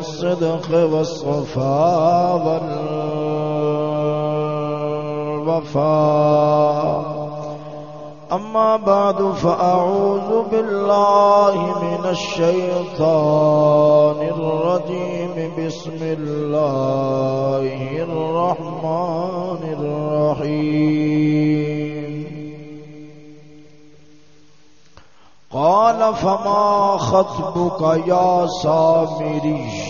أولي الصدق والصفاء والوفاء أما بعد، فأعوذ بالله من الشيطان الرجيم. بسم الله الرحمن الرحيم. قال، فما خطبك يا سامري؟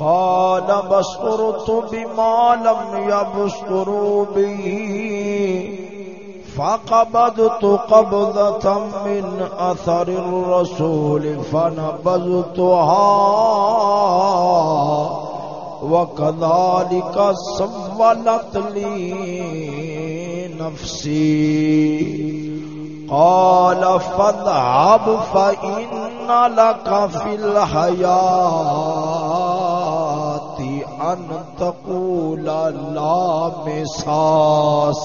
قال بصرت بما لم يبصروا به فقبضت قبضة من أثر الرسول فنبذتها وكذلك سولت لي نفسي. قال فاذهب فإن لك في الحياة. أن تقول لا مساس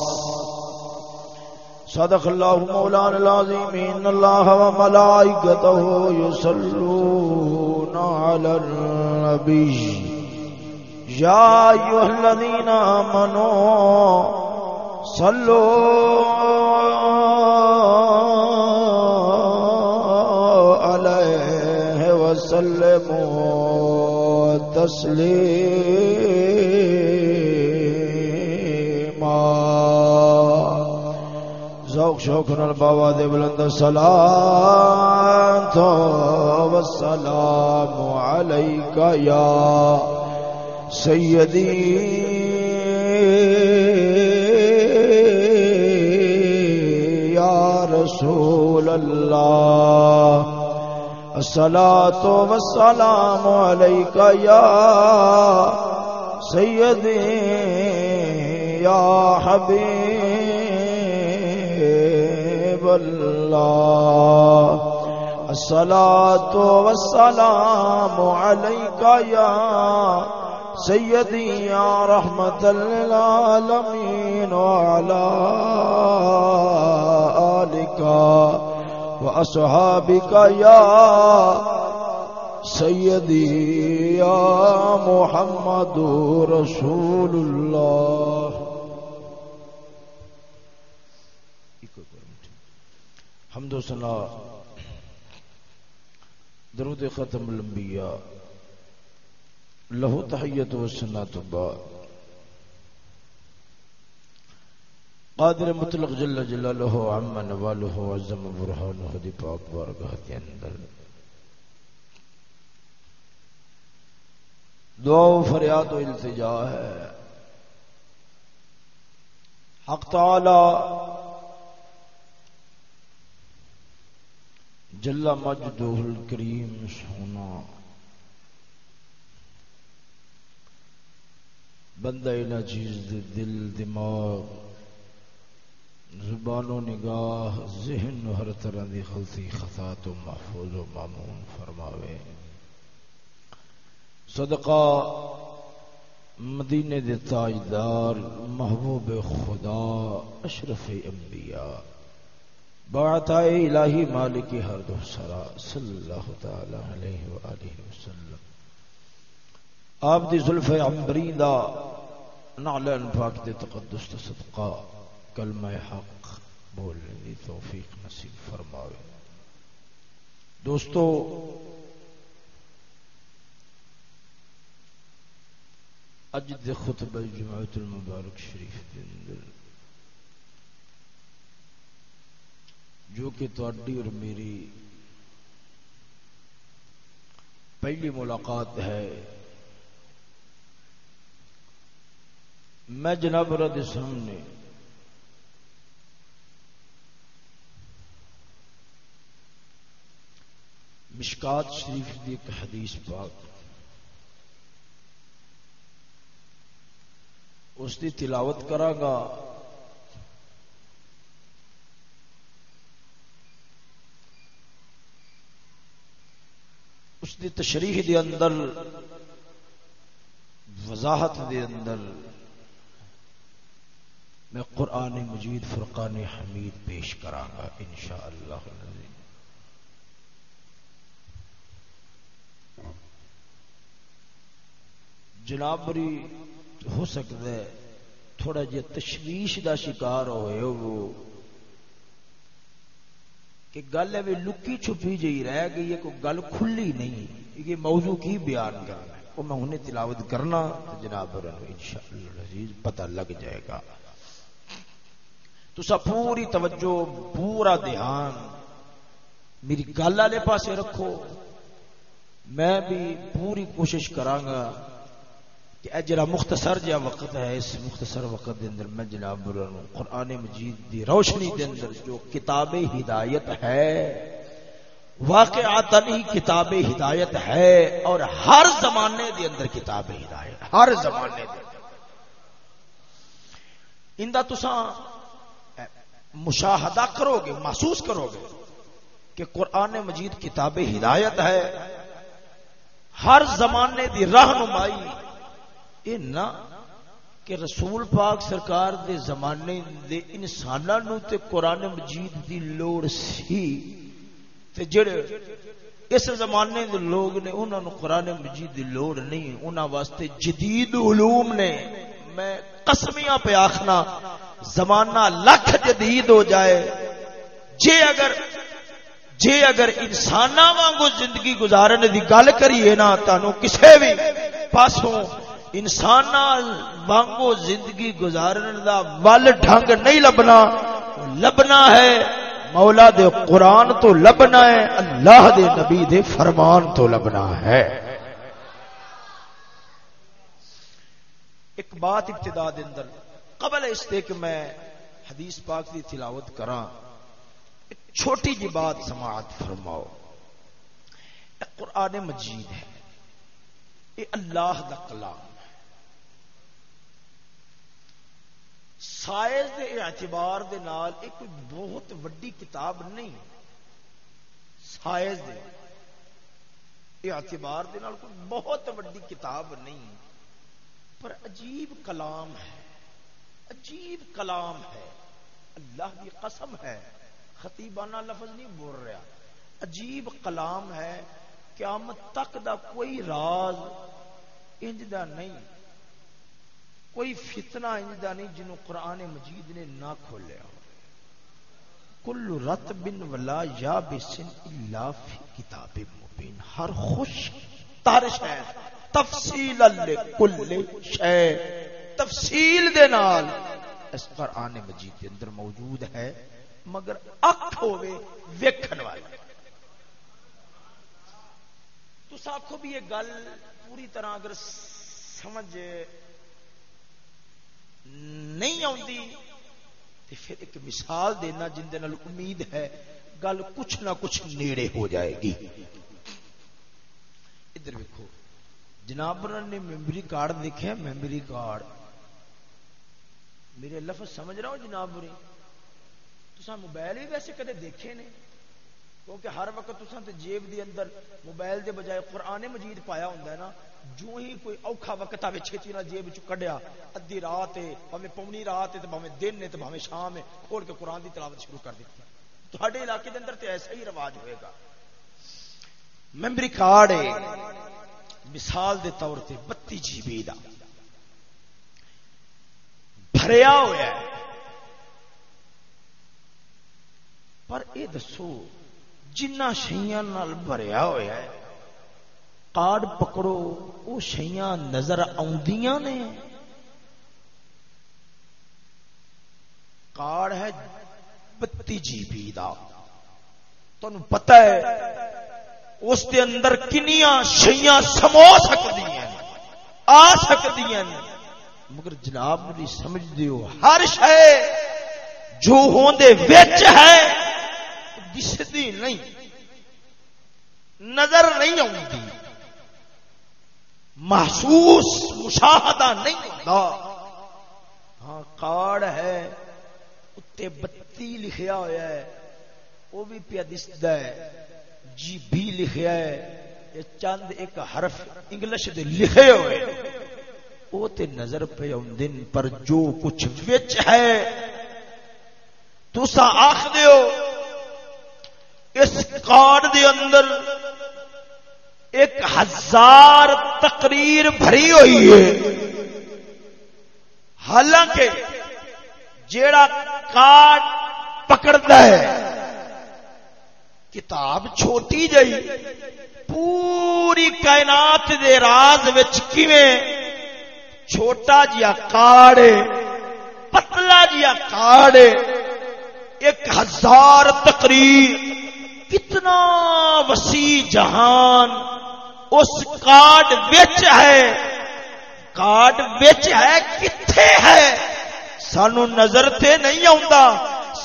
صدق الله مولانا العظيم إن الله وملائكته يصلون على النبي يا أيها الذين آمنوا صلوا عليه وسلموا تسليما ذوق شوق نال بابا دے بلند سلام تو والسلام علیک یا سیدی۔ یا رسول اللہ۔ الصلاة والسلام علیک یا سیدی یا حبیب اللہ الصلاة والسلام علیک یا سیدی یا رحمت للعالمین وعلا آلک وأصحابك يا سيدي يا محمد رسول الله. حمد و ثنا. درود ختم الانبیاء. لہو تحیت و سنات بعد قادر مطلق جل جلالہ عم نوالہ عظم برہانہ دی پاک بارگاہ کے اندر۔ دعا و فریاد و التجا ہے۔ حق تعالی جل مجدہ الکریم سونا۔ بندہ ناچیز دل، دماغ زبان و نگاہ ذہن و ہر طرح دی غلطی خطا تو محفوظ و معمون فرماوے۔ صدقہ مدینے دے تاجدار محبوب خدا اشرف انبیاء۔ بعتا الہی مالک ہر دو سرا صلی اللہ تعالی علیہ وآلہ وسلم آپ دی زلف عمبری دا نعلن پاک دے تقدس تے صدقہ۔ کلمہ حق بولنے دی توفیق نصیب فرماوے۔ دوستو اج دے خطبہ جماعت المبارک شریف کے اندر، جو کہ تھی اور میری پہلی ملاقات ہے، میں جناب رد سامنے مشکات شریف کی ایک حدیث پاک۔ اس کی تلاوت کرا گا۔ اس کی تشریح دے اندر، وضاحت دے اندر، میں قرآن مجید فرقان حمید پیش کرا گا ان شاء اللہ جنابری ہو سکتا ہے، تھوڑا جہ تشویش دا شکار ہوئے وہ کہ گل ہے لکی چھپی جی رہ گئی ہے، کوئی گل کھلی نہیں۔ یہ موضوع کی بیان کرنا ہے۔ وہ میں انہیں تلاوت کرنا جناب ان شاء اللہ پتہ لگ جائے گا۔ تو پوری توجہ، پورا دھیان میری گل والے پاسے رکھو۔ میں بھی پوری کوشش کرانگا کہ اے جڑا مختصر جا وقت ہے، اس مختصر وقت دے اندر میں جناب قرآن مجید دی روشنی دے اندر جو کتاب ہدایت ہے واقعات کتاب ہدایت ہے اور ہر زمانے دے اندر کتاب ہدایت، ہر زمانے دے اندر۔ تساں مشاہدہ کرو گے محسوس کرو گے کہ قرآن مجید کتاب ہدایت ہے۔ ہر زمانے دی رہنمائی یہ نہ کہ رسول پاک سرکار دے زمانے دے انسانوں تے قرآن مجید دی لوڑ سی تے جڑے اس زمانے دے لوگ نے انہوں نے قرآن مجید دی لوڑ نہیں انہوں واسطے جدید علوم نے۔ میں قسمیاں پہ آخنا، زمانہ لکھ جدید ہو جائے۔ جے اگر جے اگر انسان وانگو زندگی گزارنے دی گل کریے نا، تانوں کسے بھی پاسوں انسان وانگو زندگی گزارنے دا ول ڈھنگ نہیں لبنا لبنا ہے۔ مولا دے قرآن تو لبنا ہے، اللہ دے نبی دے فرمان تو لبنا ہے۔ ایک بات ابتدا دے اندر، قبل اس دے کہ میں حدیث پاک دی تلاوت کراں، ایک چھوٹی جی بات سماعت فرماؤ۔ قرآن مجید ہے۔ یہ اللہ دا کلام۔ سائز دے اعتبار دے نال ایک بہت وڈی کتاب نہیں سائز دے اعتبار دے نال کوئی بہت وڈی کتاب نہیں پر عجیب کلام ہے۔ عجیب کلام ہے۔ اللہ کی قسم ہے۔ خطیبانہ لفظ نہیں بول رہا۔ عجیب کلام ہے۔ قیامت تک دا کوئی راز انج دا نہیں۔ کوئی فتنہ انجدہ نہیں جنہوں قرآن مجید نے نہ کھولیا کل رت بن ولا یا بسن اللہ فی کتاب مبین۔ ہر خوش تر شے۔ تفصیل کل شے۔ تفصیل دے نال اس قرآن مجید کے اندر موجود ہے، مگر اکھ ہوئے ویکھن والے تو ساکھو بھی یہ گل پوری طرح اگر سمجھ نہیں آتی تو پھر ایک مثال دینا جن دے امید ہے، گل کچھ نہ کچھ نیڑے ہو جائے گی۔ ادھر ویکو جناب نے میموری کارڈ دیکھے میموری کارڈ میرے لفظ سمجھ رہا ہوں جناب تو موبائل بھی ویسے کدے دیکھے نے؟ کیونکہ ہر وقت تسا تے جیب دی اندر موبائل دے بجائے قرآن مجید پایا ہوندا ہے نا۔ جو ہی کوئی اوکھا وقت آوے چھتی نہ جیب چ کڈیا، ادھی رات ہے بھاویں پونی رات ہے، تے بھاویں دن ہے، تے بھاویں شام ہے، کھول کے قرآن دی تلاوت شروع کر دیتی تہاڈے علاقے دے اندر تے ایسا ہی رواج ہوئے گا۔ میموری کارڈ ہے، مثال دے طور تے 32 جی بی دا۔ بھریا ہوا ہے۔ پر اے دسو، جنہ شہیاں نال بھریا ہوا ہے کارڈ پکڑو وہ شیاں نظر آدیاں نے۔ کارڈ ہے بتی جی بی کا تمہیں پتا ہے، اس دے اندر کنیاں شیاں سمو سکتی ہیں آ سکتی ہیں مگر جناب میری سمجھ دیو، ہر شے جو ہوندے وچ ہے، دسدی نہیں۔ نظر نہیں آتی محسوس مشاہدہ نہیں ہوتا۔ ہاں کارڈ ہے اتنے بتی لکھیا ہوا ہے وہ بھی پیا دستا ہے۔ جی بھی لکھیا ہے، یہ چند ایک حرف انگلش دے لکھے ہوئے۔ وہ تے نظر پہ دن پر جو کچھ وچ ہے تسا آخ دیو اس کارڈ دے اندر ایک ہزار تقریر بھری ہوئی ہے۔ حالانکہ جیڑا کارڈ پکڑتا ہے، کتاب چھوٹی جئی، پوری کائنات دے راز وچ کیویں چھوٹا جیا کارڈ پتلا جیا کارڈ ایک ہزار تقریر، کتنا وسیع جہان اس کارڈ وچ ہے۔ کارڈ وچ ہے کتھے ہے؟ سانو نظر تے نہیں آتا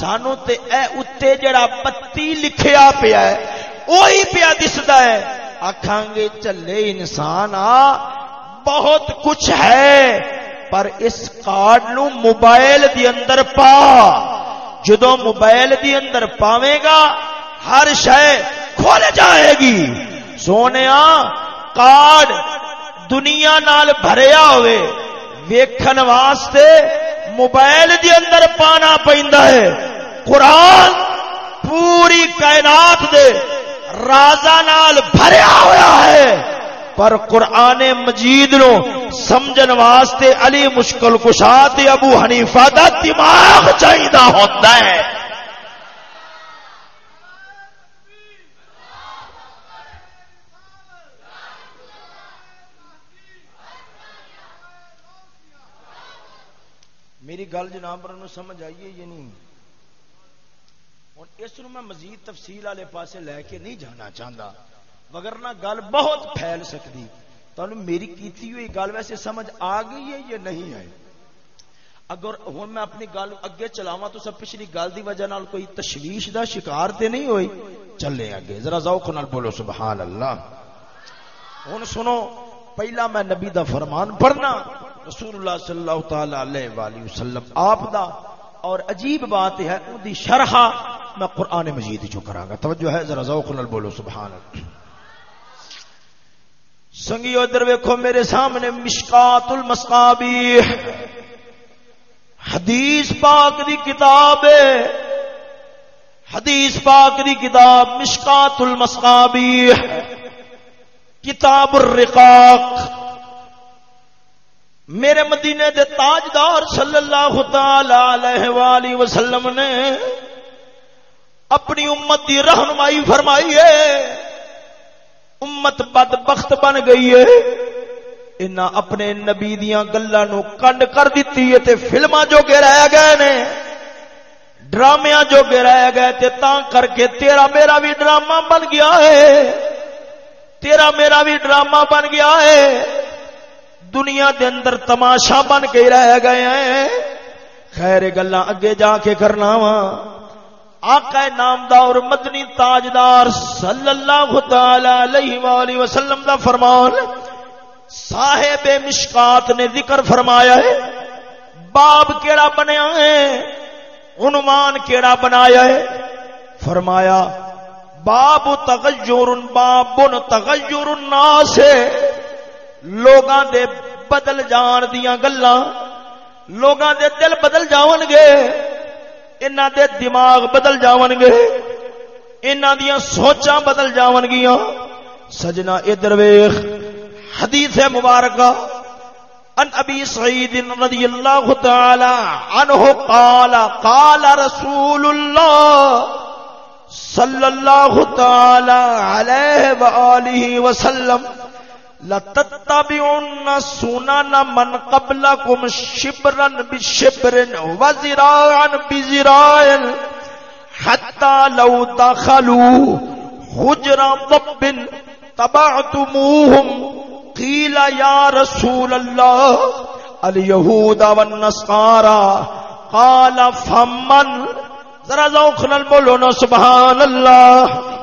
سانو تے اے اتے جڑا پتی لکھیا پیا ہے وہی پیا دستا ہے۔ آخان گے، چلے انسان آ، بہت کچھ ہے، پر اس کارڈ نو موبائل دی اندر پا۔ جدو موبائل دی اندر پاوے گا، ہر شے کھول جائے گی۔ سونے کارڈ دنیا نال بھریا ہوئے ویکھن واسطے موبائل دی اندر پانا پہندا ہے قرآن پوری کائنات دے رازا نال بھریا ہوا ہے پر قرآن مجید نو سمجھن واسطے علی مشکل کشا ابو حنیفہ دا دماغ چاہیے ہوتا ہے میری گل جناب سمجھ آئیے یہ نہیں؟ ہوں اس میں مزید تفصیل والے پاسے لے کے نہیں جانا چاہتا وگرنہ گل بہت پھیل سکتی تمہیں میری کیتی ہوئی گل ویسے سمجھ آ گئی ہے یا نہیں ہے اگر ہوں میں اپنی گل اگے چلاوا تو سب پچھلی گل دی وجہ نال کوئی تشویش دا شکار تے نہیں ہوئی، چلے اگے۔ ذرا ذوق نال بولو، سبحان اللہ۔ ہوں سنو، پہلا میں نبی دا فرمان پڑھنا۔ رسول اللہ صلی اللہ تعالی علیہ وآلہ وسلم آپ دا اور عجیب بات ہے ان دی شرح میں قرآن مجید جو کراں گا توجہ ہے ذرا ذوق نال بولو سبحان اللہ سنگیو ادھر ویکھو میرے سامنے مشکات المصابیح حدیث پاک دی کتاب ہے حدیث پاک دی کتاب مشکات المصابیح کتاب الرقاق میرے مدینے دے تاجدار صلی اللہ تعالی علیہ وآلہ وسلم نے اپنی امت دی رہنمائی فرمائی ہے۔ امت بد بخت بن گئی ہے۔ انہاں اپنے نبی دیاں گلاں نو کنڈ کر دتی ہے تے فلماں جو گے رہ گئے نے۔ ڈرامیاں جو گے رہ گئے تے تاں کر کے تیرا میرا بھی ڈرامہ بن گیا ہے۔ تیرا میرا بھی ڈرامہ بن گیا ہے۔ دنیا دے اندر تماشا بن کے رہ گئے ہیں۔ خیر گلا اگے جا کے کرنا وا۔ آقا نامدار مدنی تاجدار صلی اللہ تعالی علیہ وآلہ وسلم دا فرمان، صاحب مشکات نے ذکر فرمایا ہے۔ باب کیڑا بنیا ہے؟ عنوان کیڑا بنایا ہے؟ فرمایا، باب تغیر باب تغیر الناس لوگاں دے بدل جان دیاں گلاں، لوگاں دے دل بدل جاون گے انہاں دے دماغ بدل جاون گے انہاں دیاں سوچاں بدل جاون گیاں سجنا ادھر ویکھ، حدیث مبارکہ ان ابی سعید رضی اللہ تعالی عنہ قال قال رسول اللہ صلی اللہ تعالی علیہ وآلہ وسلم لتتبعن سنن من قبلكم شبرا بشبر وزراعا بزراع حتى لو دخلوا حجر ضب تبعتموهم قيل يا رسول الله اليهود والنصارى قال فمن ذرا ذوق نال بولو سبحان اللہ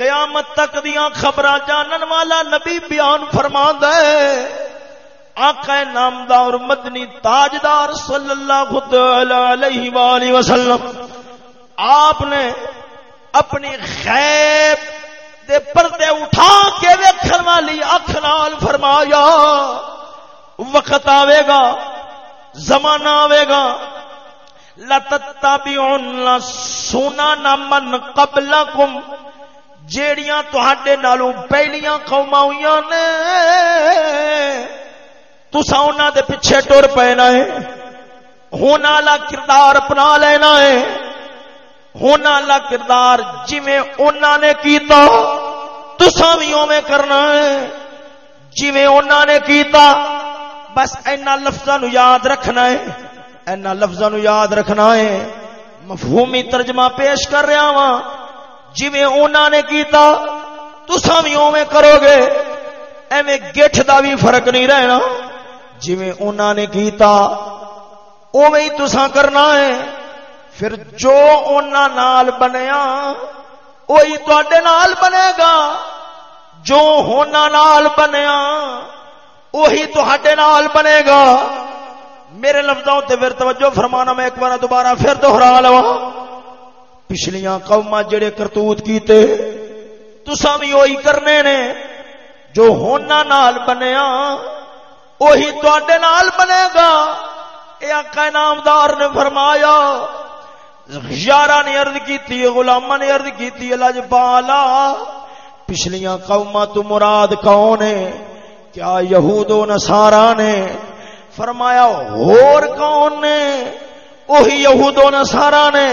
قیامت تک دیا خبر جانن والا نبی بیان فرما دے آقا نامدار مدنی تاجدار صلی اللہ علیہ وآلہ وسلم، آپ نے اپنی خیب دے پردے اٹھا کے ویکھن والی اکھ نال فرمایا، وقت آوے گا، زمانہ آوے گا۔ لتتبعن سونا نمن قبلکم جیڑیاں تہاڈے نالوں پہلیاں قوماں ہویاں نے تسا انہاں دے پیچھے ٹر پینا ہے۔ ہونا والا کردار اپنا لینا ہے۔ ہونا والا کردار جویں انہاں نے کیتا تسا بھی اوویں کرنا ہے۔ جویں انہاں نے کیتا، بس اینا لفظاں نو یاد رکھنا ہے۔ اینا لفظاں نو یاد رکھنا ہے۔ مفہومی ترجمہ پیش کر رہا ہاں جویں انہاں نے کیتا، تساں بھی اوویں کرو گے۔ ایویں گٹھ دا بھی فرق نہیں رہنا۔ جویں انہاں نے کیتا، اوویں ہی تساں کرنا ہے۔ پھر جو انہاں نال بنیا وہی تواڈے نال بنے گا۔ جو ہونا نال بنیا وہی تواڈے نال بنے گا۔ میرے لفظوں تے پھر توجہ فرمانا، میں ایک بار دوبارہ پھر دوہرا لواں۔ پچھلیاں قوما جڑے کرتوت کیتے تسا بھی وہی کرنے نے جو ہونا نال بنیا وہی تے نال بنے گا۔ یہ آقا نامدار نے فرمایا، یارہ نے ارد کی غلامہ نے ارد کی لج بالا پچھلیاں قوما تو مراد کون ہے؟ کیا یہود و نسارا نے؟ فرمایا اور کون نے؟ وہی یہود و نسارا نے۔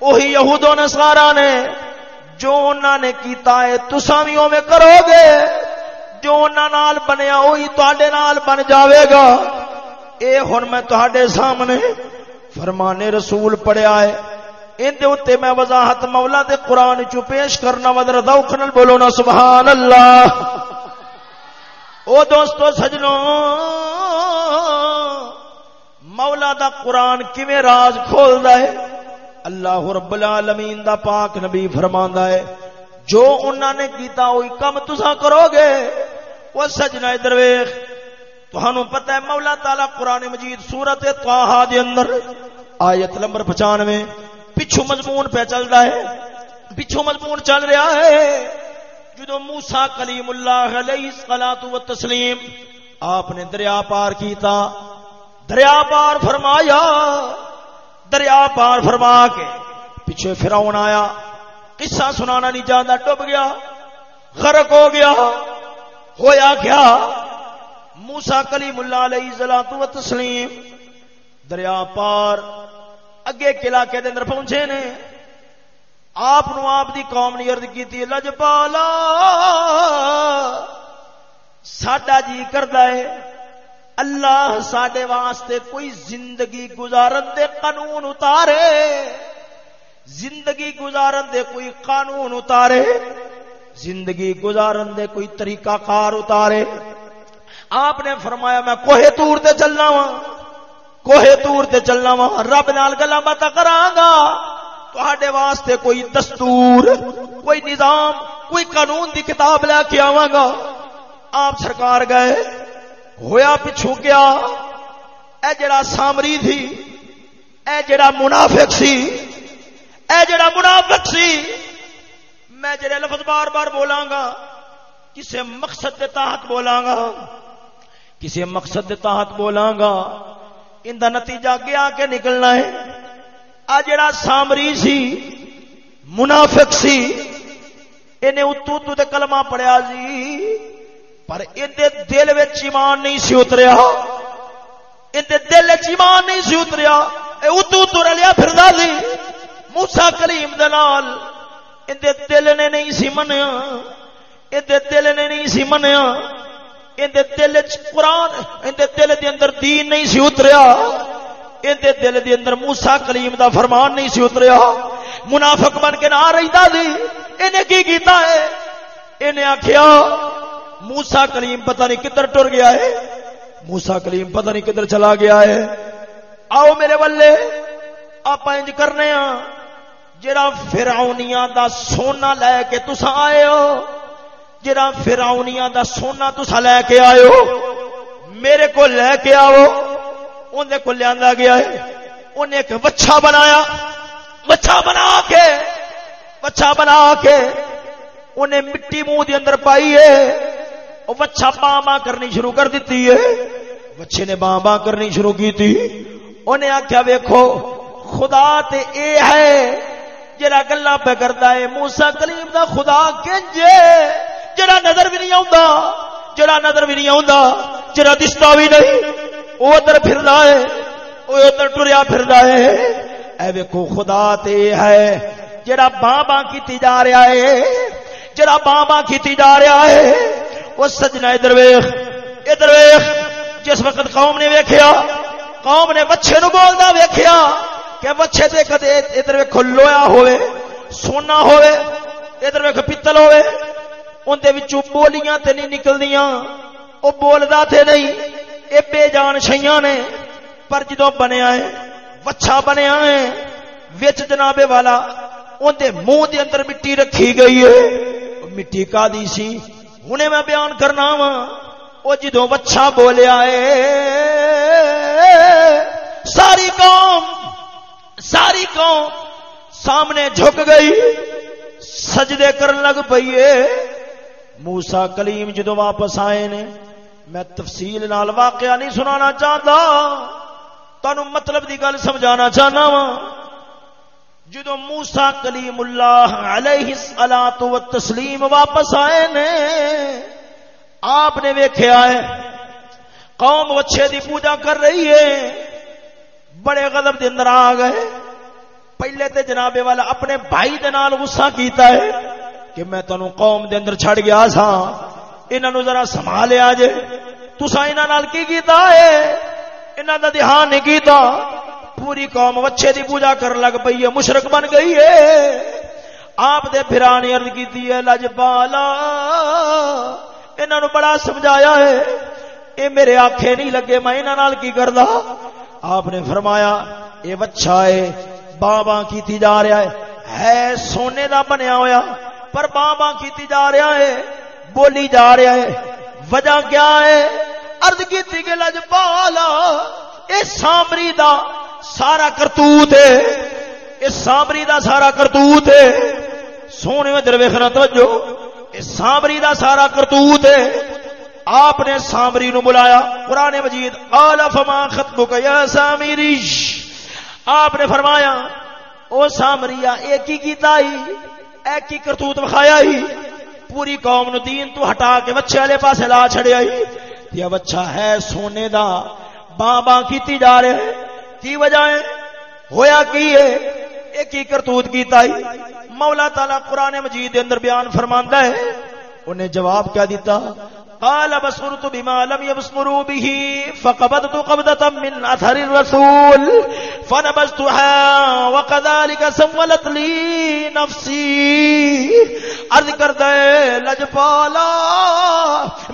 وہی یہود و نسارا نے جو انہوں نے کیتا ہے تسا بھی اوے کرو گے۔ جو انہوں نال بنیا وہی تے نال بن جاوے گا۔ اے ہن میں تے سامنے فرمانے رسول پڑھیا ہے۔ اندے اتنے میں وضاحت مولا دے قرآن چو پیش کرنا ودر دوخ نل بولو نا سبحان اللہ او دوستو سجنوں مولا دا قرآن کیویں راز کھولدا ہے؟ اللہ رب العالمین دا پاک نبی فرماندا ہے۔ جو انہوں نے کیتا وہی کم تسا کرو گے۔ وہ سجنا ادھر ویخ تہن پتہ ہے مولا تعالی قرآن مجید سورت تاہا دے اندر آیت نمبر پچانوے۔ پچھو مضمون پہ چلتا ہے۔ پچھو مضمون چل رہا ہے۔ جدو موسا کلیم اللہ علیہ سلاد و تسلیم آپ نے دریا پار کیتا۔ دریا پار فرمایا۔ دریا پار فرما کے پیچھے فراؤن آیا۔ قصہ سنانا نہیں جانا ڈب گیا، غرق ہو گیا۔ ہویا کیا؟ موسا کلی ملا علیہ زلات و تسلیم دریا پار اگے قلعہ کے اندر پہنچے نے۔ آپ آپ دی قوم نے ارد کی لجپالا، ساڈا جی کرد ہے اللہ سڈے واسطے کوئی زندگی گزارن دے قانون اتارے۔ زندگی گزارن دے کوئی قانون اتارے۔ زندگی گزارن دے کوئی طریقہ کار اتارے۔ آپ نے فرمایا، میں کوہ تور تے چلنا وا کوہ تور تے چلنا وا رب نال گلا بات کرانگا تھوڑے واسطے کوئی دستور، کوئی نظام، کوئی قانون دی کتاب لے کے آواں گا۔ آپ سرکار گئے۔ ہویا پچھو گیا۔ اے جڑا سامری تھی، اے جڑا منافق سی، اے جڑا منافق سی، میں جڑے لفظ بار بار بولاں گا کسے مقصد دے تحت بولاں گا کسی مقصد دے تحت بولاں گا ان دا نتیجہ گیا کے نکلنا ہے۔ آ جڑا سامری سی، منافق سی، انہیں اتو اتو تے کلمہ پڑھیا سی۔ پر اندے دل وچ ایمان نہیں سی اتریا۔ اندے دل وچ ایمان نہیں سی اتریا۔ اے اتو اتو رلیا پھردا سی موسی کلیم دے نال اندے دل نے نہیں سی منیا۔ یہ دل نے نہیں سی منیا۔ اندر دل قرآن اندر دل دے اندر دین نہیں سی اتریا۔ اندر دل دے اندر موسا کلیم دا فرمان نہیں سی اتریا۔ منافق بن کے نہ رہتا دی۔ انہیں کی کیتا ہے؟ انہیں آخیا موسا کلیم پتہ نہیں کدھر ٹر گیا ہے۔ موسا کلیم پتہ نہیں کدھر چلا گیا ہے۔ آؤ میرے بلے آپ انج کرنے ہاں۔ جڑا فرعونیاں دا سونا لے کے تسا آئے ہو، جڑا فرعونیاں دا سونا تسا لے کے آئے ہو، میرے کو لے کے آؤ۔ اندر کو لیا گیا ہے۔ انہیں ایک وچھا بنایا۔ وچھا بنا کے، وچھا بنا کے۔ انہیں مٹی منہ دے اندر پائی ہے۔ وہ وچھا باں باں کرنی شروع کر دیتی ہے۔ بچے نے باں باں کرنی شروع کی تھی انہیں آخیا ویکھو، خدا تے اے ہے جڑا گلا پہ کرتا ہے۔ موسا کلیم دا خدا کنجے جڑا نظر بھی نہیں آتا جڑا نظر بھی نہیں آتا جڑا دستا بھی نہیں۔ وہ ادھر پھر ہے وہ ادھر ٹریا پھر ہے۔ اے ویکو خدا تے ہے جڑا باں باں کیتی جا رہا ہے۔ جڑا باں باں کیتی جا رہا ہے وہ سجنا ادھر ویخ ادھر ویخ۔ جس وقت قوم نے ویکھیا، قوم نے بچے نو بولدا ویکھیا کہ بچے دے کدے ادھر ویکھو لویا ہوئے سونا ہوئے ادھر ویکھو پتل ہوئے ان دے وچوں بولیاں تے نہیں نکلدیاں۔ او بولدا تے نہیں، اے بے جان شیاں نے۔ پر جدوں بنیا ہے، وچھا بنیا ہے، وچ جناب والا، ان دے منہ دے اندر مٹی رکھی گئی ہے۔ مٹی کا دی سی؟ ہنے میں بیان کرنا وا۔ او جدوں وچھا بولیا ہے ساری قوم ساری قوم سامنے جھک گئی، سجدے کرن لگ پیے موسا کلیم جدو واپس آئے نے، میں تفصیل نال واقعہ نہیں سنانا چاہتا۔ تہن مطلب دی گل سمجھانا چاہنا وا۔ جدو موسا کلیم اللہ علیہ سلام تو تسلیم واپس آئے نے، آپ نے ویخیا ہے، قوم وچھے دی پوجا کر رہی ہے، بڑے غضب دے اندر آ گئے پہلے تے جناب والا اپنے بھائی دے نال غصہ کیتا ہے کہ میں تنوں قوم دے اندر چھڑ گیا سا انہاں نو ذرا سنبھالیا جے۔ تساں انہاں نال کی کیتا ہے؟ انہاں دا دھیان نہیں کیتا۔ پوری قوم وچھے دی پوجا کر لگ پئی ہے، مشرک بن گئی ہے۔ آپ دے پھرانی عرض کیتی ہے لجپالا انہاں نو بڑا سمجھایا ہے۔ اے میرے آنکھیں نہیں لگے، میں انہاں نال کی کردا؟ آپ نے فرمایا یہ بچہ ہے بابا کیتی جا رہا ہے۔ ہے، سونے دا بنیا ہویا، پر بابا کیتی جا رہا ہے، بولی جا رہا ہے۔ وجہ کیا ہے؟ ارد کی لج پالا یہ سامری دا سارا کرتوت ہے۔ یہ سامری دا سارا کرتوت ہے۔ سونے میں درویخنا توجہ۔ یہ سامری دا سارا کرتوت ہے۔ آپ نے سامری نو بلایا۔ قرآن مجید آلا فما ختم یا سامری۔ آپ نے فرمایا، او سامریا، ایک ہی کیتا ہی، ایک ہی کرتوت بخایا ہی۔ پوری قوم نو دین تو ہٹا کے بچے والے پاس لا چھڑیا ہی۔ یہ بچہ ہے سونے دا۔ باں باں کیتی جا رہے ہیں۔ کی وجہ ہے؟ ہویا کی ہے؟ ایک ہی کرتوت کیتا ہی مولا تعالی قرآن مجید دے اندر بیان فرماندا ہے۔ انہیں جواب کیا دیتا؟ قال بصرت بما لم يبصروا به فقبضت قبضة من أثر الرسول فنبذتها وكذلك سولت لي نفسي۔ عرض کر دے لجپالا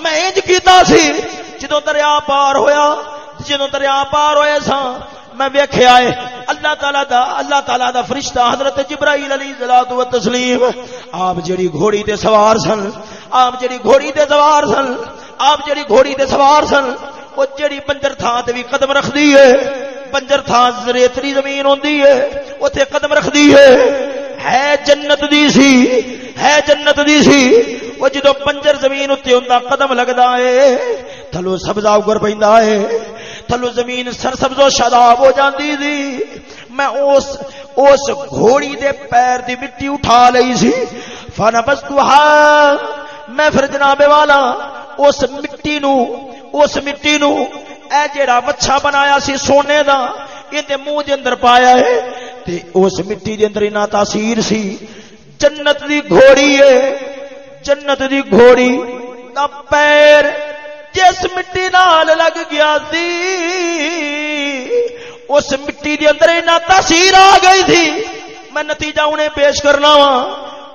میں انج کیتا سی۔ جدو دریا پار ہویا جدو دریا پار ہوئے سا میں ویکھیا ہے اللہ تعالی دا، اللہ تعالی دا فرشتہ حضرت جبرائیل علیہ الصلوۃ والتسلیم، آپ جڑی گھوڑی تے سوار سن، آپ جڑی گھوڑی تے سوار سن، آپ جڑی گھوڑی تے سوار سن او جڑی بنجر تھاں تے بھی قدم رکھدی ہے بنجر تھاں ریتری زمین ہوندی ہے اوتھے قدم رکھدی ہے ہے جنت دی سی، ہے جنت دی سی۔ وہ جدو بنجر زمین اتنے ہوندا قدم لگدا ہے تھلو سبزہ اگر پیندا ہے تھلو زمین سرسبز و شاداب ہو جاندی دی۔ میں اس اس گھوڑی دے پیر دی مٹی اٹھا لئی سی۔ فانا فنبستها میں پھر جناب والا، اس مٹی نو اس مٹی نو اے جیڑا وچھا بنایا سی سونے دا این دے منہ دے اندر پایا ہے۔ تے اس مٹی دے اندر انہاں تاثیر سی۔ جنت دی گھوڑی ہے۔ جنت دی گھوڑی دا پیر جس مٹی نال لگ گیا سی، اس مٹی دے اندر اینا تاثیر آ گئی تھی۔ میں نتیجہ انہیں پیش کرنا وا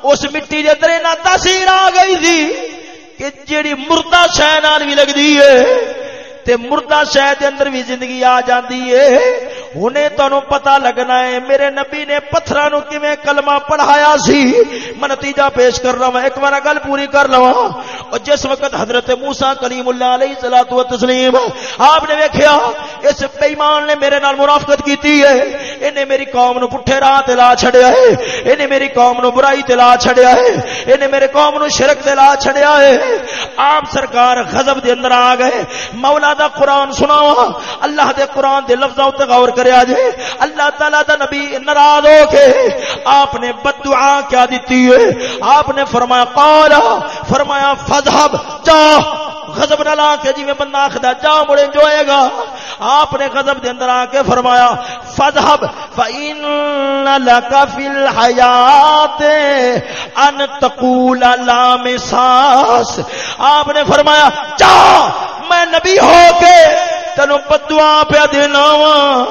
اس مٹی دے اندر اینا تاثیر آ گئی تھی کہ جیڑی مردہ شہ نال بھی لگدی ہے تے مردہ شہ دے اندر بھی زندگی آ جاندی ہے۔ ہنے تانوں پتہ لگنا ہے، میرے نبی نے پتھراں نو کیویں کلمہ پڑھایا سی؟ میں نتیجہ پیش کر رہا ہوں، ایک بار گل پوری کر لواں۔ اور جس وقت حضرت موسی کلیم اللہ علیہ الصلوۃ والتسلیم آپ نے ویکھیا، اس بے ایمان نے میرے نال منافقت کیتی ہے۔ انہیں میری قوم نو پٹھے راہ تے لا چھڑیا ہے انہیں میری قوم نو برائی تے لا چھڑیا ہے انہیں میرے قوم نو شرک تے لا چھڑیا ہے آپ سرکار غضب دے اندر آ گئے مولا دا قرآن سناوا اللہ دے قرآن دے لفظاں تے غور کریا جے اللہ تعالی دا نبی ناراض ہو کے آپ نے بد دعا کیا دیتی ہے آپ نے فرمایا قال فرمایا فذهب جا غضب نہ لا کے جی میں بندہ آخدا، جا مڑے جوئے گا۔ آپ نے غضب دے اندر آ کے فرمایا فذهب فإن لك في الحیات ان تقول لا مساس۔ آپ نے فرمایا، جا، میں نبی ہو کے تینوں بدعا پیا دینا وا۔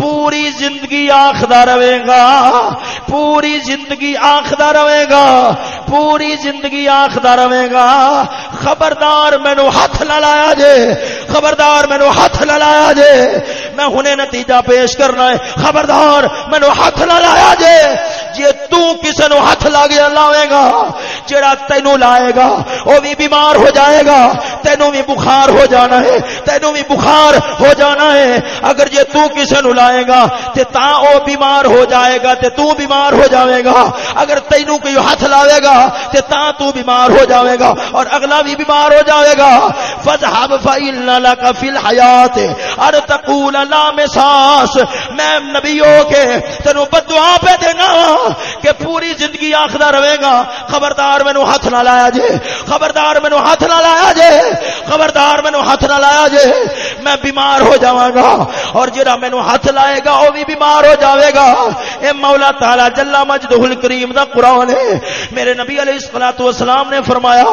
پوری زندگی آخدا رہے گا۔ پوری زندگی آخدا رہے گا۔ پوری زندگی آخدا رہے گا۔ خبردار مینو ہاتھ نہ لایا جے۔ خبردار مینو ہاتھ نہ لایا جے۔ میں ہنے نتیجہ پیش کرنا ہے۔ خبردار مینو ہاتھ نہ لایا جے۔ جی تسے نو ہاتھ لا گیا لاوے گا جڑا تینو لائے گا وہ بھی بیمار ہو جائے گا۔ تینو بھی بخار ہو جانا ہے، تینو بھی بخار ہو جانا ہے۔ اگر جے تو کسے نو لائے گا، تے تا او بیمار ہو جائے گا، تے تو بیمار ہو جاوے گا۔ اگر تینو کوئی ہاتھ لاوے گا، تے تا تو بیمار ہو جاوے گا۔ اور اگلا بھی بیمار ہو جاوے گا۔ فذهب فإن لك في الحیات ار تقول لا مساس۔ میں نبی ہو کے تینو بدعا پہ دینا۔ کہ پوری زندگی آخدا رہے گا۔ خبردار مینو ہاتھ نہ لایا جے۔ خبردار مینو ہاتھ نہ لایا جے۔ خبردار مینو ہاتھ نہ لایا جے۔ میں بیمار ہو جاواں گا۔ اور جڑا مینو ہاتھ لائے گا وہ بھی بیمار ہو جاوے گا۔ اے مولا تعالی، جل مجدہ الکریم دا قران ہے۔ میرے نبی علیہ الصلوۃ والسلام نے فرمایا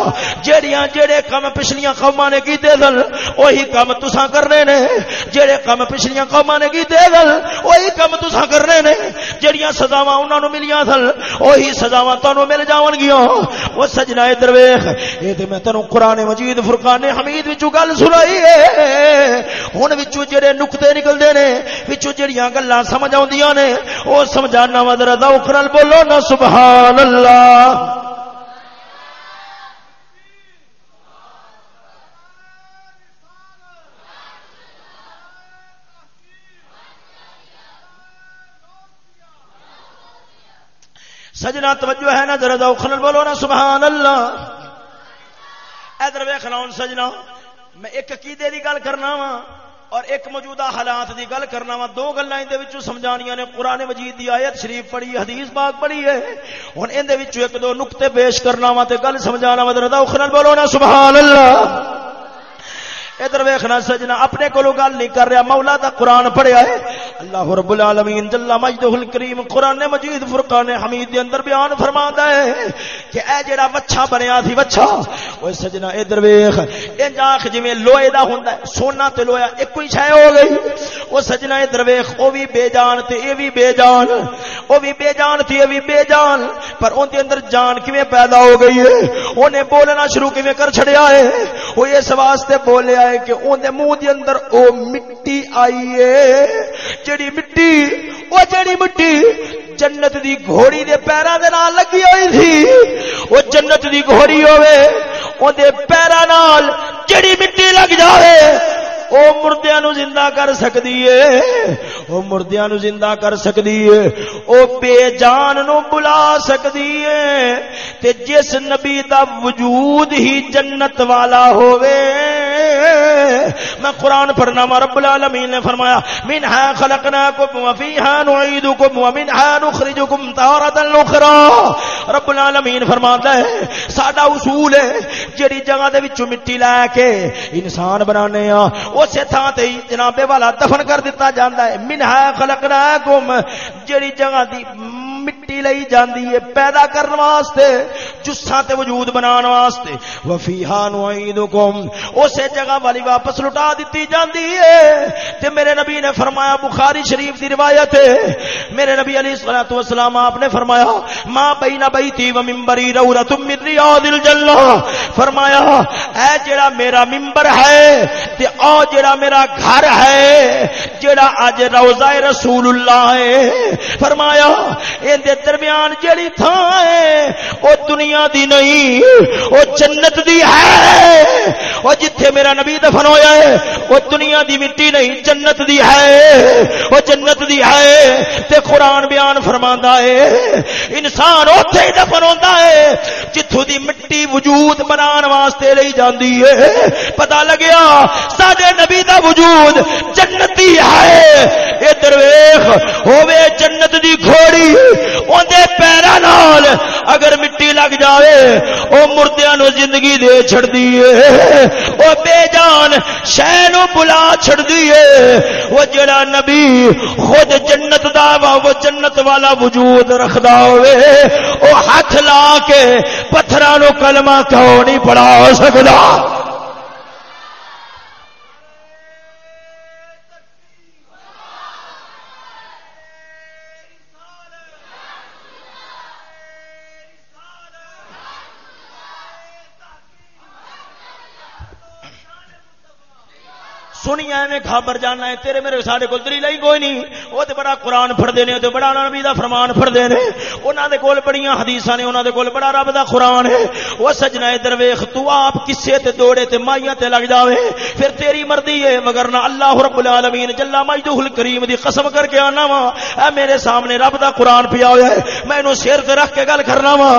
جڑیاں جڑے کم پچھلیاں قوماں نے کیتے سن وہی کم تساں کرنے نے۔ جڑے کم پچھلیاں قوماں نے کیتے سن وہی کم تساں کرنے نے۔ جڑیاں سزاواں انہاں نو ملیاں سن وہی سزاواں تانوں مل جاون گیاں۔ او سجنا ادھر ویکھ، اے تے میں تینو قران مجید، فرقان حمید وچوں گل سنائی ہے ہن وچوں جڑے نقطے نکلدے نے، وچوں جڑیاں گلاں سمجھ آوندیاں نے، او سمجھانا ودر ذوق نال بولو نا، سبحان اللہ۔ سجنا توجہ ہے نا، ذرا ذوق بولو نا سبحان اللہ ادھر ویکھنا ہن سجنا۔ میں ایک عقیدے دی گل کرنا وا اور ایک موجودہ حالات دی گل کرنا وا دو گلاں دے وچوں سمجھانیاں نے قران مجید دی آیت شریف پڑھی، حدیث پاک پڑھی ہے۔ ہن این دے وچوں ایک دو نقطے پیش کرنا وا تے گل سمجھانا وا ذرا ذوق بولو نا سبحان اللہ ادھر ویخنا سجنا، اپنے کو گل نہیں کر رہا، مولا دا قرآن پڑھیا ہے۔ اللہ رب العالمین جل مجدہ الکریم قرآن مجید فرقان حمید دے اندر بیان فرماندا ہے کہ اے جڑا وچھا بنیا سی، وچھا۔ اوے سجنا، ادھر ویکھ۔ انج آکھ جویں لوہے دا ہوندا ہے، سونا تے لوہا ایک ہی شے ہو گئی۔ او سجنا، ادھر ویکھ، او بھی بے جان تے اے بھی بے جان۔ او بھی بے جان تے اے بھی بے جان۔ پر اون دے اندر جان کیویں پیدا ہو گئی ہے؟ اونے بولنا شروع کیویں کر چھڑیا ہے؟ او اس واسطے بولیا ہے کہ اون منہ دے اندر او مٹی آئی ہے۔ جڑی مٹی، او جڑی مٹی جنت دی گھوڑی دے پیراں دے نال لگی ہوئی تھی، او جنت دی گھوڑی ہوے اون دے پیراں نال جڑی مٹی لگ جاوے، او مردیاں نو زندہ کر سکدی ہے۔ او مردیاں نو زندہ کر سکدی ہے۔ او بے جان نو بلا سکدی ہے۔ تے جس نبی دا وجود ہی جنت والا ہووے میں قرآن پڑھنا وا رب العالمین نے فرمایا منھا خلقناکم وفیھا نعیدکم ومنھا نخرجکم تارۃ اخرى رب العالمین فرماتا ہے، ساڈا اصول ہے جڑی جگہ دے وچوں مٹی لے کے انسان بنانے ہاں اسی تھان تے جناب والا دفن کر دیتا جاندا ہے منھا خلقناکم۔ جڑی جگہ دی مٹی لئی جاندی ہے، پیدا کرن واسطے، جساں تے وجود بنان واسطے۔ وفیھا نعیدکم اسے جگہ والی واپس لٹا دتی جاندی ہے۔ تے میرے نبی نے فرمایا، بخاری شریف دی روایت ہے۔ میرے نبی علیہ الصلوۃ والسلام آپ نے فرمایا، ما بین بیتی و منبری رورۃ من ریاض الجنہ۔ فرمایا، اے جڑا میرا منبر ہے، تے او جڑا میرا گھر ہے، جڑا اج روضہ رسول اللہ ہے۔ فرمایا ان دے درمیان جڑی تھان ہے، او دنیا دی نہیں، او جنت دی ہے۔ او جتھے میرا نبی دفن ہویا ہے، او دنیا دی مٹی نہیں، جنت دی ہے۔ او جنت دی ہے۔ تے قرآن بیان فرماندا ہے، انسان اوتھے ہی دفن ہوندا ہے، جتھوں دی مٹی وجود بنان واسطے لئی جاندی ہے۔ پتہ لگیا، ساڈے نبی دا وجود جنتی ہے۔ اے درویش ہوے جنت دی گھوڑی اون پیرا نال اگر مٹی لگ جاوے، او مردیاں نو زندگی دے چھڑ دیے او بے جان شے نو بلا چھڑ دیے وہ جڑا نبی خود جنت دا وہ جنت والا وجود رکھدا ہوے او ہاتھ لا کے پتھراں نو کلمہ کیوں نہیں پڑھا سکدا؟ سنی ایویں خبر جانا ہے، تیرے میرے سارے کو دلیل ہی کوئی نہیں۔ وہ تو بڑا قرآن پڑھتے ہیں تو بڑا نبی دا فرمان پڑھتے ہیں انہوں دے کول بڑیاں حدیث نے انہوں دے کول بڑا رب دا قرآن ہے۔ وہ سجنا ادھر ویخ تو آپ کسے تے دوڑے تے مائیاں تے لگ جاوے۔ پھر تیری مرضی ہے، مگر نہ اللہ رب العالمین جلا مجدہ الکریم دی قسم کر کے آنا وا۔ اے میرے سامنے رب دا قرآن پیا ہوا ہے، میں انہوں سیر تے رکھ کے گل کرنا وا۔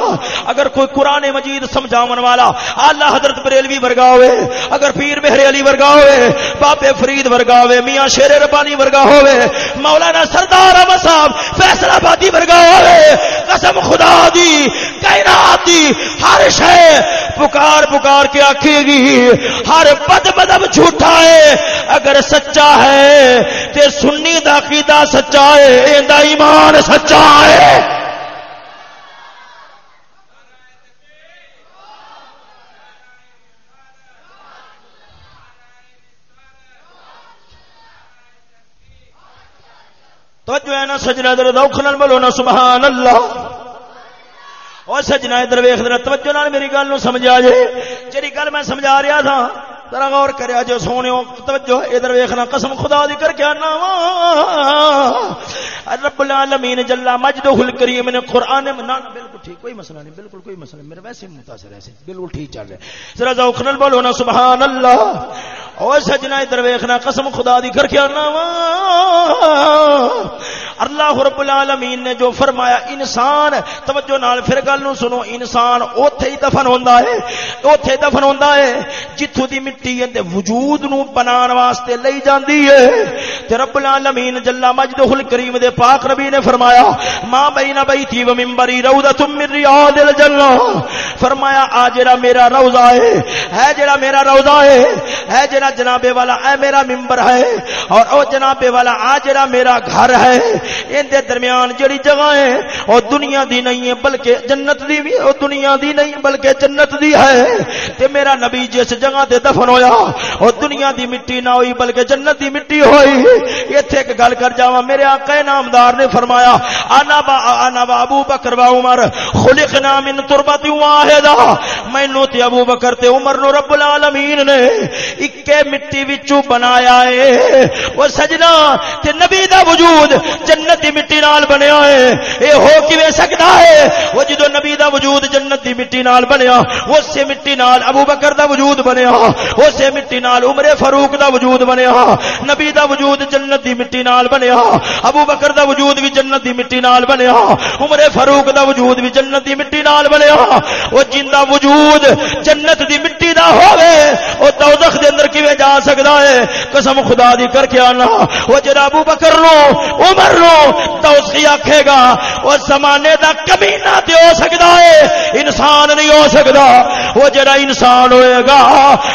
اگر کوئی قرآن مجید سمجھاون والا اللہ حضرت بریلوی ورگا ہوئے، اگر پیر بہرے علی ورگا ہوئے، بابے فرید ورگا ہوئے، میاں شیر ربانی ورگا ہوئے، مولانا سردار احمد صاحب فیصلہ آبادی ورگا ہوئے، قسم خدا دی، کائنات دی، ہر شے پکار پکار کے آکھے گی، ہر بد بدب جھوٹا ہے، اگر سچا ہے، تے سنی دا عقیدہ سچا ہے، ایندا ایمان سچا ہے توجہ ہے نا سجنا ادھر دوکھ نال بولو نا، سبحان اللہ۔ او سجنا ادھر ویخ توجہ نال میری گل نو سمجھا جے۔ جی گل میں سمجھا رہا تھا ذرا غور کریا جو سونے، توجہ، ادھر ویکھنا قسم خدا دی کر کے انا رب العالمین جل مجدہ الکریم نے قران میں نا بالکل ٹھیک، کوئی مسئلہ نہیں، بالکل کوئی مسئلہ نہیں، میرے ویسے متاثر ہے بالکل ٹھیک چل رہا ہے۔ ذرا ذوق نال بولو نا، سبحان اللہ۔ او سجنا، ادھر ویکھنا قسم خدا دی کر کے انا اللہ رب العالمین نے جو فرمایا، انسان، توجہ نال پھر گل نو سنو، انسان اوتھے ہی دفن ہوندا ہے، اوتھے دفن ہوندا ہے، جتھوں دی مٹی اندے وجود نو بنان واسطے لئی جاندی ہے۔ تے رب العالمین جل مجدہ الکریم دے پاک نبی نے فرمایا، ما بین بیتی و منبری روضۃ من ریاض الجنہ فرمایا، آ جڑا میرا روضہ ہے ہے جڑا میرا روضہ ہے ہے جڑا جناب والا، اے میرا منبر ہے۔ اور او جناب والا، آ جڑا میرا گھر ہے۔ ان دے درمیان جڑی جگہ ہے، او دنیا دی نہیں ہے، بلکہ جنت دی بھی، او دنیا دی نہیں، بلکہ جنت دی ہے۔ تے میرا نبی جس جگہ تے دفن دفن ہویا اور دنیا دی مٹی نہ ہوئی بلکہ جنت دی مٹی ہوئی۔ ایتھے ایک گل کر جاواں، میرے آقا نامدار نے فرمایا، انا با انا با ابو بکر و عمر، خلقنا من تربت واحدہ۔ مینوں تے ابو بکر تے عمر نو رب العالمین نے اکے مٹی وچوں بنایا ہے۔ او سجنا تے نبی دا وجود جنت دی مٹی نال بنیا ہے۔ اے ہو کیویں سکدا ہے؟ او جدوں نبی دا وجود جنت دی مٹی نال بنیا اسی مٹی نال ابو بکر دا وجود بنیا۔ اسے مٹی نال عمر فاروق دا وجود بنیا، نبی دا وجود جنت دی مٹی نال بنیا، ابو بکر دا وجود بھی جنت دی مٹی نال بنیا عمر فاروق دا وجود بھی جنت دی مٹی نال بنیا۔ او جندا وجود جنت دی مٹی دا ہوے او دوزخ دے اندر کیویں جا سکدا ہے؟ قسم خدا دی کر کے آنا۔ او جڑا ابو بکر نو، عمر نو توسی آکھے گا، او زمانے دا کمینہ تے ہو سکدا ہے، انسان نہیں ہو سکدا۔ او جڑا انسان ہوئے گا،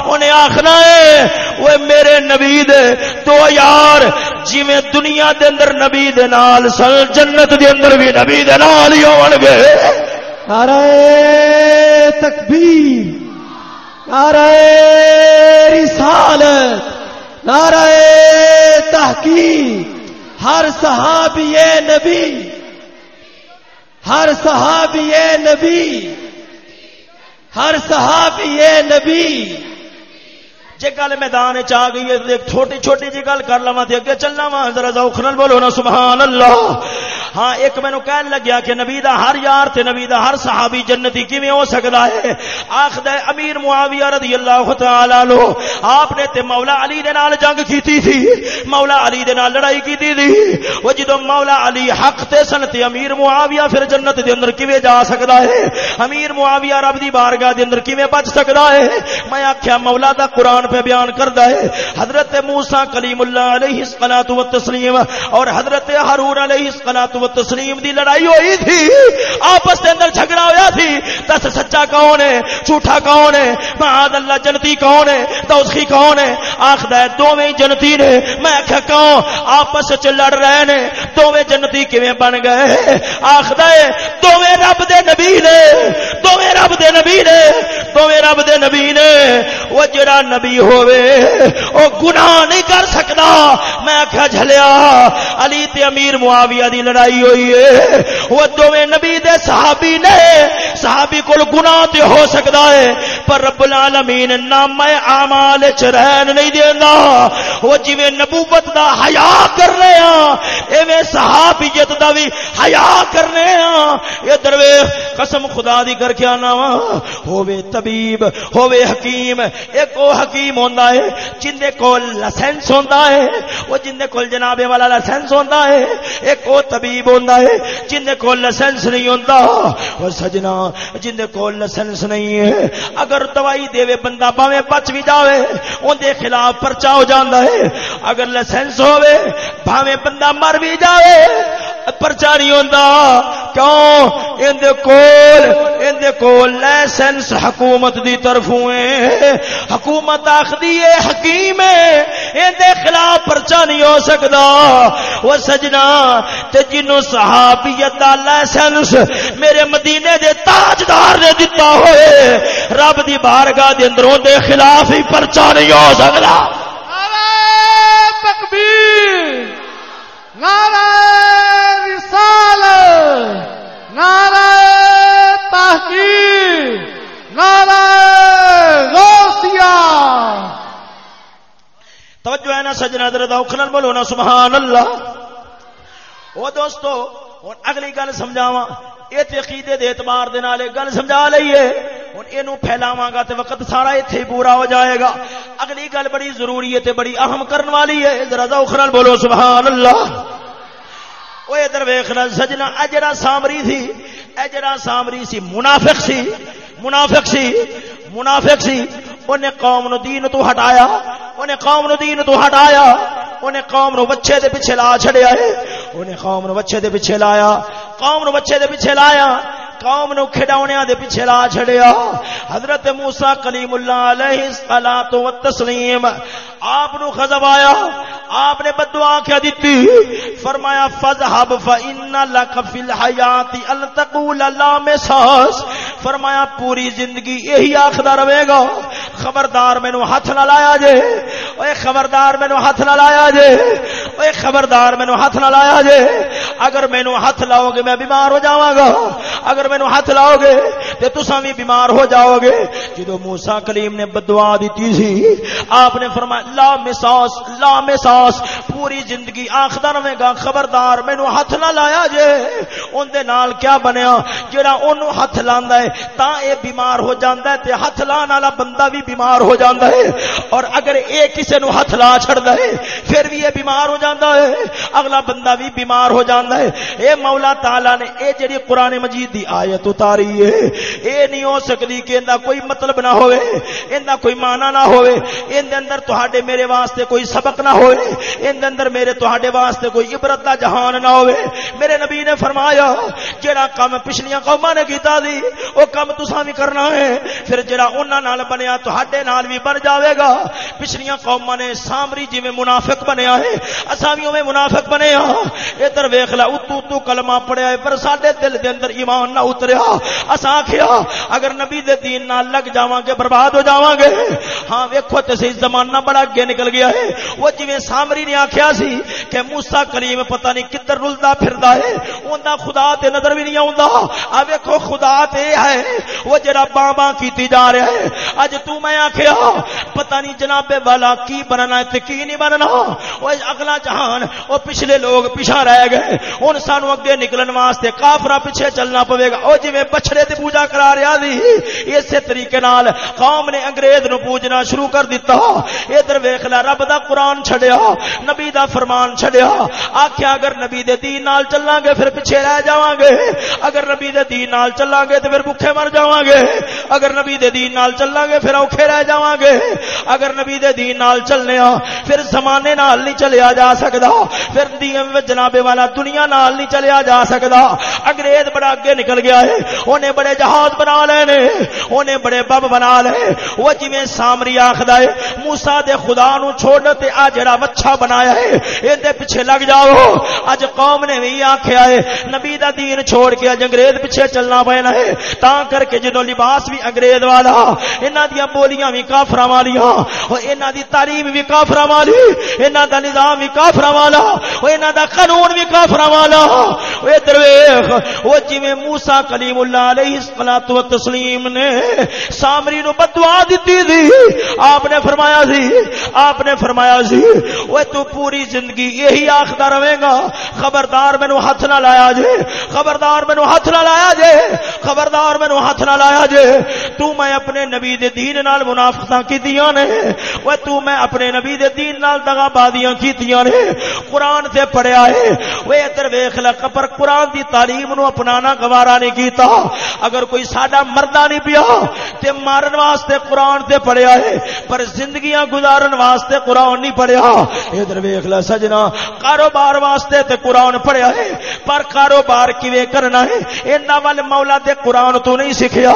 انہیں آخنا ہے وہ میرے نبی دے دو یار جی دنیا دے اندر نبی دے نال سل جنت دے اندر بھی نبی دے نال ہی ہون گے. نعرہ تکبیر، نعرہ رسالت، نعرہ تحقیق، ہر صحابی نبی، ہر صحابی نبی، ہر صحابی نبی جی گل میدان چ گئی ہے چھوٹی چھوٹی جی گل کر لوا تے اگے چلنا وا ذرا ذوق نال بولو نا سبحان اللہ ہاں ایک مینو کہن لگیا کہ نبی دا ہر یار تے نبی دا ہر صحابی جنتی کیویں ہو سکدا ہے؟ آکھدا ہے، امیر معاویہ رضی اللہ تعالی عنہ، آپ نے تے مولا علی دے نال جنگ کیتی تھی۔ مولا علی دے نال لڑائی کیتی تھی۔ او جدوں مولا علی حق تے سن تے امیر معاویہ پھر جنت دے اندر کیویں جا سکدا ہے؟ امیر معاویہ رب دی بارگاہ دے اندر کیویں بچ سکدا ہے؟ میں آکھیا، مولا دا قرآن پہ بیان کردا ہے۔ حضرت موسی کلیم اللہ علیہ الصلوۃ والتسلیم اور حضرت ہارون علیہ الصلوۃ والتسلیم دی لڑائی ہوئی تھی۔ آپس دے اندر جھگڑا ہویا تھی۔ دس سچا کون ہے؟ جھوٹا کون ہے؟ معاذ اللہ جنتی کون ہے؟ توسخی کون ہے؟ آکھدا ہے دوویں جنتی نے۔ میں کہ کون آپس وچ لڑ رہے نے۔ دوویں جنتی کیویں بن گئے؟ آکھدا ہے دوویں رب دے نبی نے۔ دوویں رب دے نبی نے۔ دوویں رب دے نبی نے۔ وہ جڑا نبی ہووے او گناہ نہیں کر سکدا میں آکھیا، جھلیا، علی تے امیر معاویہ دی لڑائی ہوئی ہے۔ وہ دوویں نبی دے صحابی نے، صحابی کول گناہ تے ہو سکدا ہے، پر رب العالمین نام اعمال وچ رہن نہیں دیندا۔ وہ جویں نبوت دا حیا کر رہے ہیں ایویں صحابیت دا بھی حیا کرنے ہاں۔ یہ درویش، قسم خدا دی کر کے آنا وا۔ ہووے طبیب، ہووے حکیم ایک او حکیم ہوندا ہے جن دے کول لائسنس ہوندا ہے، وہ جن دے کول جناب والا لائسنس ہوندا ہے، ایک او طبیب ہوندا ہے جن دے کول لائسنس نہیں ہوندا۔ وہ سجنا، جن دے کول لائسنس نہیں ہے، اگر دوائی دے بندہ باویں بچ بھی جاوے، اون دے خلاف پرچا ہو جاندا ہے۔ اگر لائسنس ہوے بھاویں بندہ مر بھی جاوے پرچا نہیں ہوندا۔ کیوں؟ ان دے کول، ان دے کول لائسنس حکومت دی طرفوں ہے۔ حکومت آخدی ہے، حکیم ہے۔ دے خلاف پرچا نہیں ہو سکدا۔ وہ سجنا، تے جنوں صحابیت دا لائسنس میرے مدینے دے تاجدار نے دتا ہوئے، رب دی بارگاہ دے اندروں دے خلاف ہی پرچا نہیں ہو سکدا۔ تکبیر، نعرہ رسالت، نعرہ تحقیق۔ نعرہ غوثیہ! توجہ ہے نا سجنا در دوکھ نال بولو نا، سبحان اللہ۔ او دوستو، ہن اگلی گل سمجھاواں۔ اے تے عقیدے دے اعتبار دے نال گل سمجھا لئیے ہن اینو پھیلاواں گا تے وقت سارا ایتھے ہی پورا ہو جائے گا۔ اگلی گل بڑی ضروری ہے تے بڑی اہم کرن والی ہے ذرا ذوق نال بولو، سبحان اللہ۔ وہ ادھر ویخنا سجنا اجرا سامری تھی اجرا سامری سی، منافق سی۔ منافق سی منافق سی انہیں قوم نو دین تو ہٹایا انہیں قوم نو دین تو ہٹایا انہیں قوم نو بچے دے پیچھے لا چھڑیا ہے انہیں قوم نو بچے دے پیچھے لایا، قوم نو بچے دے پیچھے لایا، قوم نو کھڈاونیاں دے پیچھے لا چھڑیا۔ حضرت موسی کلیم اللہ علیہ الصلوۃ والتسلیم آپ نو غضب آیا آپ نے بدعا کیا دیتی۔ فرمایا فذهب فان لك في الحیات ان تقول لا مساس۔ فرمایا، پوری زندگی یہی آخدا رہے گا۔ خبردار مینو ہاتھ نہ لایا جے۔ اوے خبردار مینو ہاتھ نہ لایا جے۔ اوے خبردار مینو ہاتھ نہ لایا جے۔ اگر مینو ہاتھ لاؤ گے، میں بیمار ہو جاواں گا۔ اگر مینو ہاتھ لاؤ گے، تے تساں بھی بیمار ہو جاؤ گے۔ جدو موسی کلیم نے بدعا دیتی سی، آپ نے فرمایا لا مساس لا مساس، پوری زندگی آخدا رہے گا خبردار، مینو ہاتھ نہ لایا جے، اون دے نال کیا بنیا، جڑا اونوں ہاتھ لاندا ہے، تا اے بیمار ہو جاندا ہے، تے ہاتھ لان والا بندہ بھی بیمار ہو جاندا ہے، اور اگر ایک کسے نو ہاتھ لا چھڑدا ہے، پھر بھی یہ بیمار ہو جاندا ہے، اگلا بندہ بھی بیمار ہو جاندا جاندا ہے، اے مولا تعالی نے اے جڑی قران مجید دی آیت اتاری ہے، اے نہیں ہو سکدی کہ ایندا کوئی مطلب نہ ہوئے ایندا کوئی معنی نہ ہوئے این دے اندر تہاڈے میرے واسطے کوئی سبق نہ ہوئے این دے اندر میرے تہاڈے واسطے کوئی عبرت دا جہان نہ ہوئے۔ میرے نبی نے فرمایا جڑا کم پچھلیاں قوماں نے کیتا دی، او کم تساں بھی کرنا ہے۔ پھر جڑا انہاں نال بنیا، تہاڈے نال بھی بن جاوے گا۔ پچھلیاں قوماں نے سامری جویں منافق بنیا ہے، اساں بھی اوویں منافق بنے ہاں۔ ادھر ویکھ لے، اتو تو کلمہ پڑھیا ہے، پر ساڈے دل دے اندر ایمان نہ اتریا۔ اساں کھیا اگر نبی دے دین نال لگ جاواں گے، برباد ہو جاواں گے۔ ہاں ویکھو تے زمانہ بڑا اگے نکل گیا ہے۔ وہ جویں سامری نے آکھیا سی کہ موسی کلیم پتہ نہیں کدھر رلدا پھردا ہے۔ اوندا خدا تے نظر بھی نہیں آوندا۔ آ ویکھو خدا تے ہے۔ وہ جڑا باں باں کیتی جا رہا ہے۔ اج تو میں آکھیا، پتہ نہیں جناب والا کی بننا ہے تے کی نہیں بننا۔ وہ اگلا جہان وہ پچھلے لوگ پیچھا رہ گئے۔ ہن سانو اگے نکلن واسطے کافراں پیچھے چلنا پوے گا۔ او جویں بچڑے دی پوجا کرا رہیا سی، اسی طریقے نال قوم نے انگریز نو پوجنا شروع کر دیتا ادھر ادھر ویکھ لے، رب دا قرآن چھڈیا، نبی دا فرمان چھڈیا۔ آکھیا، اگر نبی دے دین نال چلاں گے پھر پیچھے رہ جاواں گے اگر نبی دے دین نال چلاں گے تے پھر بھوکے مر جاواں گے اگر نبی دے دین نال چلاں گے پھر اوکھے رہ جاواں گے اگر نبی دے دین نال چلنے ہاں پھر زمانے نال نہیں چلیا جا سکدا۔ پھر دین وچ جناب والا دنیا نال نہیں چلیا جا سکدا۔ انگریز بڑا اگے نکل گیا ہے۔ اونے بڑے جہاز بنا لے نے۔ اونے بڑے بم بنا لے۔ وہ جویں سامری آکھدا ہے، موسی دے خدا نو چھوڑ تے آ جڑا وچھا بنایا ہے ایں دے پیچھے لگ جاؤ۔ اج قوم نے بھی آکھیا ہے، نبی دا دین چھوڑ کے اج انگریز پیچھے چلنا پینا ہے۔ تا کر کے جدوں لباس بھی انگریز والا، انہاں دی بولیاں بھی کافراں والیاں۔ او انہاں دی تعلیم بھی کافراں والی، انہاں دا نظام بھی کافراں والا، او انہاں دا قانون بھی کافراں والا۔ او ادھر ویکھ او جویں موسی کلیم اللہ علیہ الصلوۃ والتسلیم نے سامری نو بدعا دتی تھی آپ نے فرمایا سی آپ نے فرمایا سی وہ تو پوری زندگی یہی آخدا رہے گا. خبردار مینو ہاتھ نہ لایا جے، خبردار مینو ہاتھ نہ لایا جے، خبردار مینو ہاتھ نہ لایا جے۔ تو میں اپنے نبی دے دین نال منافقتاں کیتیاں نے وہ تو میں اپنے نبی دے دین نال دغا بادیاں کیتیاں نے۔ قرآن تے پڑھیا ہے وہ ادھر ویکھ لے پر قرآن دی تعلیم نو اپنانا گوارا نہیں کیتا۔ اگر کوئی ساڈا مردہ نہیں پیا تے مارن واسطے قرآن تے پڑھیا ہے، پر زندگیاں گزار گزارن واسطے قرآن نہیں پڑھیا۔ ادھر ویکھ لے سجنا، کاروبار واسطے تے قرآن پڑھیا ہے، پر کاروبار کیویں کرنا ہے؟ انہاں ول مولا تے قرآن تو نہیں سکھیا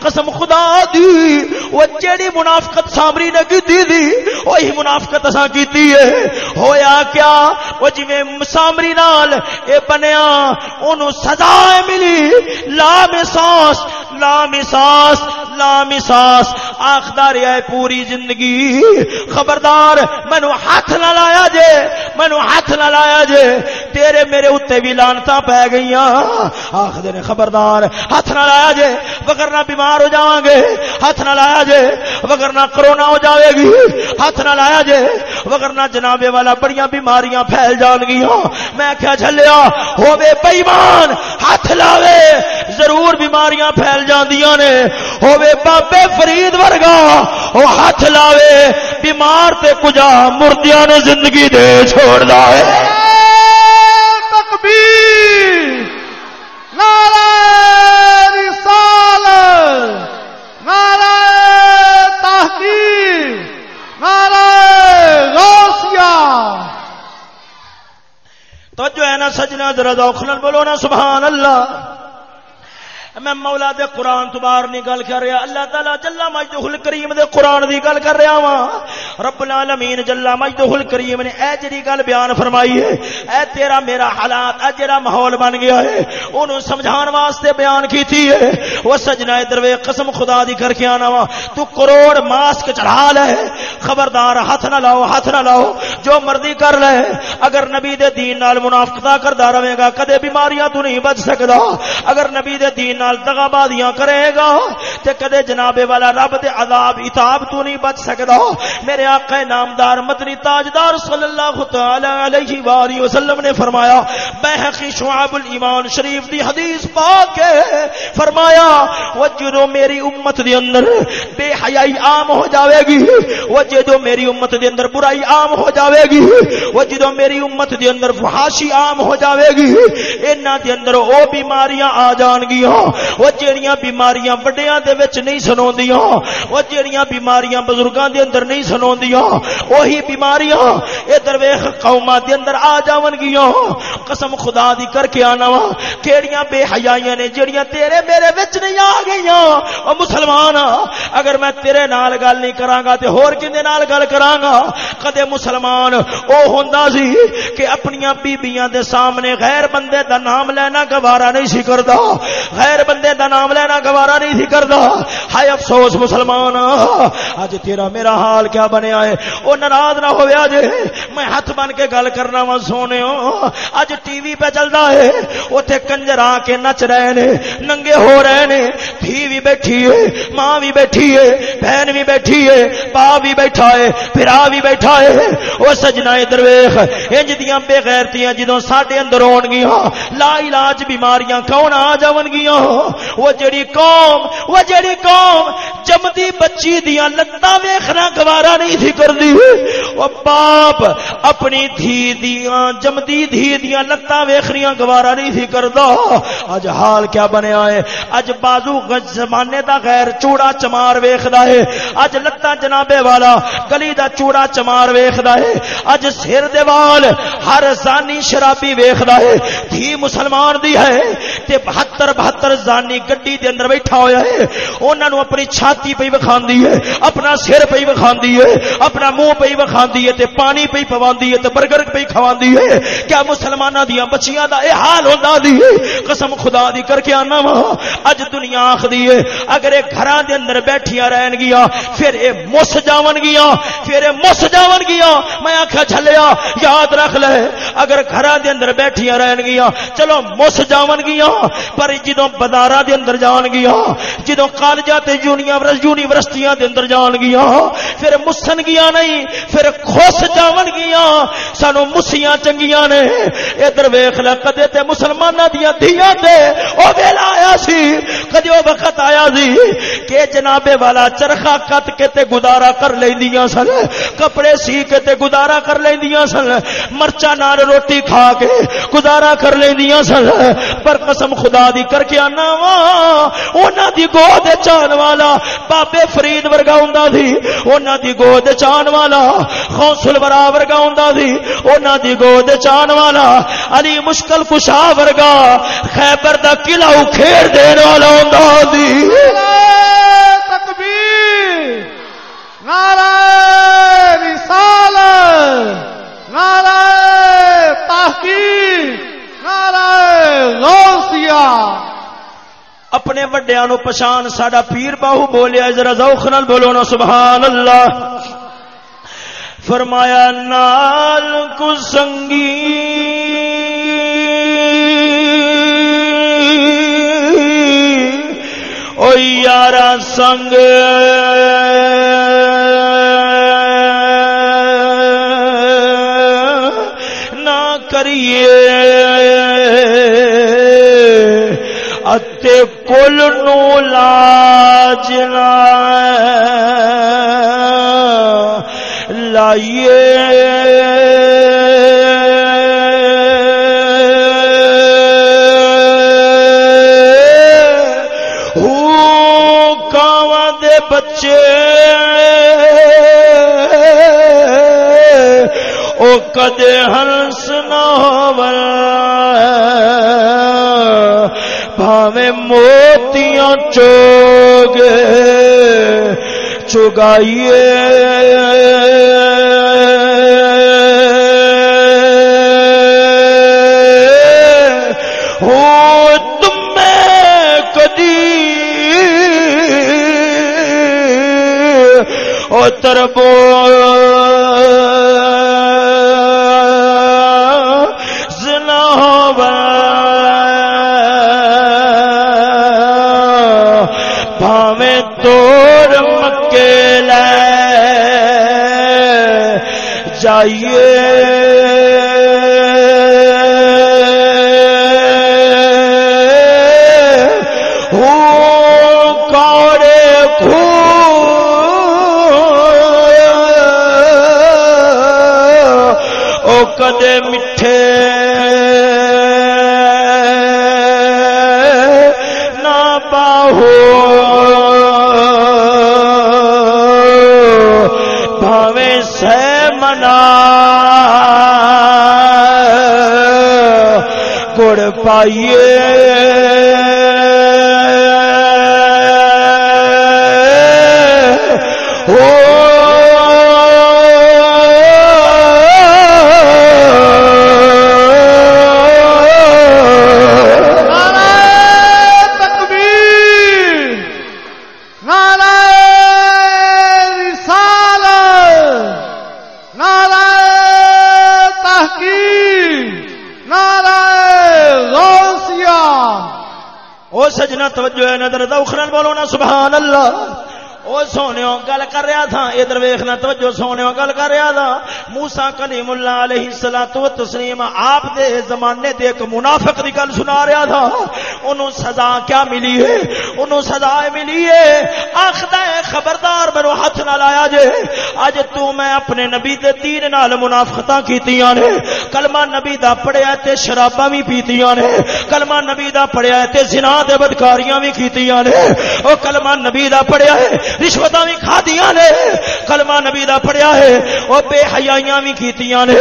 قسم خدا دی، وہ جیڑی منافقت سامری نے کیتی دی، وہی منافقت اساں کیتی ہے۔ ہویا کیا؟ وہ جویں سامری نال اے بنیا، اونوں سزا ملی۔ لا مساس لا مساس لا مساس۔ آخدار ہے پوری زندگی۔ خبردار، مینو ہاتھ نہ لایا جے، مینو ہاتھ نہ لایا جے، تیرے میرے اتنے بھی لانتا پی گئی آخر نے خبردار، ہاتھ نہ لایا جے وگرنا بیمار ہو جاؤں گے۔ ہاتھ نہ لایا جے وگرنا کرونا ہو جاوے گی۔ ہاتھ نہ لایا جے وگرنا جنابے والا بڑیاں بیماریاں پھیل جان گیا میں کیا چلیا ہوے بےمان ہاتھ لاوے۔ ضرور بیماریاں پھیل جاندیاں نے۔ ہوے بابے فرید ورگا وہ ہاتھ لاوے بیمار تے کجا مردیاں نو زندگی دے چھوڑ دا ہے۔ تکبیر نعرہ رسالت نعرہ تحقیق نعرہ غوثیہ۔ تو جو ہے نا سجنا ذرا دوخلن بولو نا سبحان اللہ۔ میں مولا دے قرآن تو باہر نہیں گل کر رہا، اللہ تعالی جلا مجدہ الکریم دے قرآن دی گل کر رہا وا رب العالمین جلا مجدہ الکریم نے اے جڑی گل بیان فرمائی ہے، اے تیرا میرا حالات، اے جڑا ماحول بن گیا ہے، اونوں سمجھان واسطے بیان کیتی ہے۔ وہ سجنا ادھر وے قسم خدا دی کر کے آنا وا تو کروڑ ماسک چڑھا لے۔ خبردار ہاتھ نہ لاؤ، ہاتھ نہ لاؤ۔ جو مرضی کر لے، اگر نبی دے دین نال منافقتا کردا رہے گا، کدے بیماریاں تو نہیں بچ سکدا۔ اگر نبی دے دین نال نال دغابادیاں کرے گا تے کدے جناب والا رب دے عذاب اتاب تو نہیں بچ سکدا میرے آقا نامدار مدنی تاجدار صلی اللہ تعالی علیہ والہ وسلم نے فرمایا بہقی شعب الایمان شریف دی حدیث پاک ہے۔ فرمایا، وجدو میری امت دے اندر بے حیائی عام ہو جاوے گی۔ وجدو میری امت دے اندر برائی عام ہو جاوے گی۔ وجدو میری امت دے اندر فحاشی عام ہو جاوے گی۔ انہاں دے اندر او بیماریاں آ جان گیاں او جڑیاں بیماریاں بڑیاں دے وچ نہیں سنوندیاں او جڑیاں بیماریاں بزرگاں دے اندر نہیں سنوندیاں اوہی بیماریاں اے درویش قوماں دے اندر آ جاون گیاں قسم خدا دی کر کے آنا وا، کیڑیاں بے حیائیاں نے جڑیاں تیرے میرے وچ نہیں آ گئیاں۔ او مسلمان، اگر میں تیرے نال گل نہیں کراں گا تے ہور کیندے نال گل کراں گا کدے مسلمان، او ہوندا سی کہ اپنیاں بیبییاں دے سامنے غیر بندے دا نام لینا گوارا نہیں سی کردا۔ غیر بندے دا نام لینا گوارا نہیں سی کردا۔ ہائے افسوس مسلمان اج تیرا میرا حال کیا بنیا ہے؟ او ناراض نہ ہویا جے میں ہاتھ بن کے گل کرنا وا سونے اج ٹی وی پہ چلدا ہے۔ اوتھے کنجر آ کے نچ رہے نے، ننگے ہو رہے نے۔ دھی بھی بیٹھی ہے، ماں بھی بیٹھی ہے، بہن بھی بیٹھی ہے باپ بھی بیٹھا ہے، پھرا بھی بیٹھا ہے۔ او سجنا درویش، انج دیاں بے غیرتیاں جدوں ساڈے اندر ہون گیاں لا علاج بیماریاں کون آ جاون گیاں وہ جڑی قوم، وہ جڑی قوم جمدی بچی دیاں لتاں ویکھنا گوارا نہیں تھی کردی او باپ اپنی دھی دیاں، جمدی دھی دیاں لتاں ویکھنیاں گوارا نہیں تھی کردا۔ اج حال کیا بنیا ہے؟ اج بازو زمانے دا غیر چوڑا چمار ویکھدا ہے۔ اج لتاں جنابے والا گلی دا چوڑا چمار ویکھدا ہے۔ اج سر دے وال ہر زانی شرابی ویکھدا ہے۔ دھی مسلمان دی ہے، تے 72 72 زانی گڈی دے اندر بیٹھا ہویا ہے۔ انہاں نو اپنی چھاتی پئی وکھاندی ہے، اپنا سر پئی وکھاندی ہے، اپنا منہ پئی وکھاندی ہے تے پانی پئی پواندی ہے تے برگر پئی کھواندی ہے۔ کیا مسلماناں دیاں بچیاں دا اے حال ہوندا دی قسم خدا دی کر کے آنا وا۔ اج دنیا آخدی ہے، اگر اے گھراں دے اندر بیٹھیاں رہن گیا پھر اے مس جاون گیا پھر اے مس جاون گیا میں آکھیا، جھلیا، یاد رکھ لے۔ اگر گھراں دے اندر بیٹھیاں رہن گیا چلو مس جاون گیا پر جدوں بازاراں دے اندر جان گیا، جدوں کالجاں تے یونیورسٹیاں دے اندر جان گیا، پھر مسن گیا نہیں، پھر خوش جاون گیا، سانو مسیاں چنگیاں نے، ادھر ویکھ لے، کدے تے مسلماناں دیاں دھیاں تے او ویلا آیا سی کدی او وقت آیا سی کہ جناب والا چرخا کٹ کے تے گزارا کر لیندیاں سن، کپڑے سی کے تے گزارا کر لیندیاں سن مرچا نال روٹی کھا کے گزارا کر لیندیاں سن، پر قسم خدا دی کر کے آنا وا۔ انہاں دی گود چان والا بابے فرید ورگا ہوندا سی۔ انہاں دی گود چان والا خوصل ورا ورگا ہوندا سی۔ انہاں دی گود چان والا علی مشکل کشا ورگا خیبر دا قلعہ اکھیڑ دین والا ہوندا سی۔ تکبیر۔ نعرہ رسالت۔ نعرہ تحقیق۔ نعرہ غوثیہ۔ اپنے وڈیا نو پچھان ساڈا پیر باہو بولیا، ذرا ذوق نال بولو نا سبحان اللہ فرمایا، نال کو سنگی۔ او یارا سنگ۔ اتے کل نو لاجنا لائیے۔ بچے۔ او کدے ہنس نہ ہوون موتیاں چوگ چگائیے۔ ہو تم میں کدی تربو جائیے۔ آئیے۔ رہا تھا؟ ادھر ویخنا توجہ سونے گل کر رہا تھا۔ موسا کلیم اللہ علیہ السلام تو تسلیم آپ دے زمانے دے ایک منافق دی گل سنا رہا تھا۔ انہوں سزا کیا ملی ہے؟ انہوں سزا ملی ہے۔ آخدا ہے خبردار میرے ہاتھ نہ لایا جے۔ اج تو میں اپنے نبی دے دین نال منافقتاں کیتیاں نے۔ کلمہ نبی دا پڑھیا تے شراباں بھی پیتیاں نے. کلمہ نبی دا پڑھیا تے زنا دے بدکاریاں بھی کیتیاں نے. او کلمہ نبی دا پڑھیا ہے رشوت بھی کھا دیا نے. کلمہ نبی دا پڑھیا ہے وہ بے حیائیاں بھی کیتیاں نے.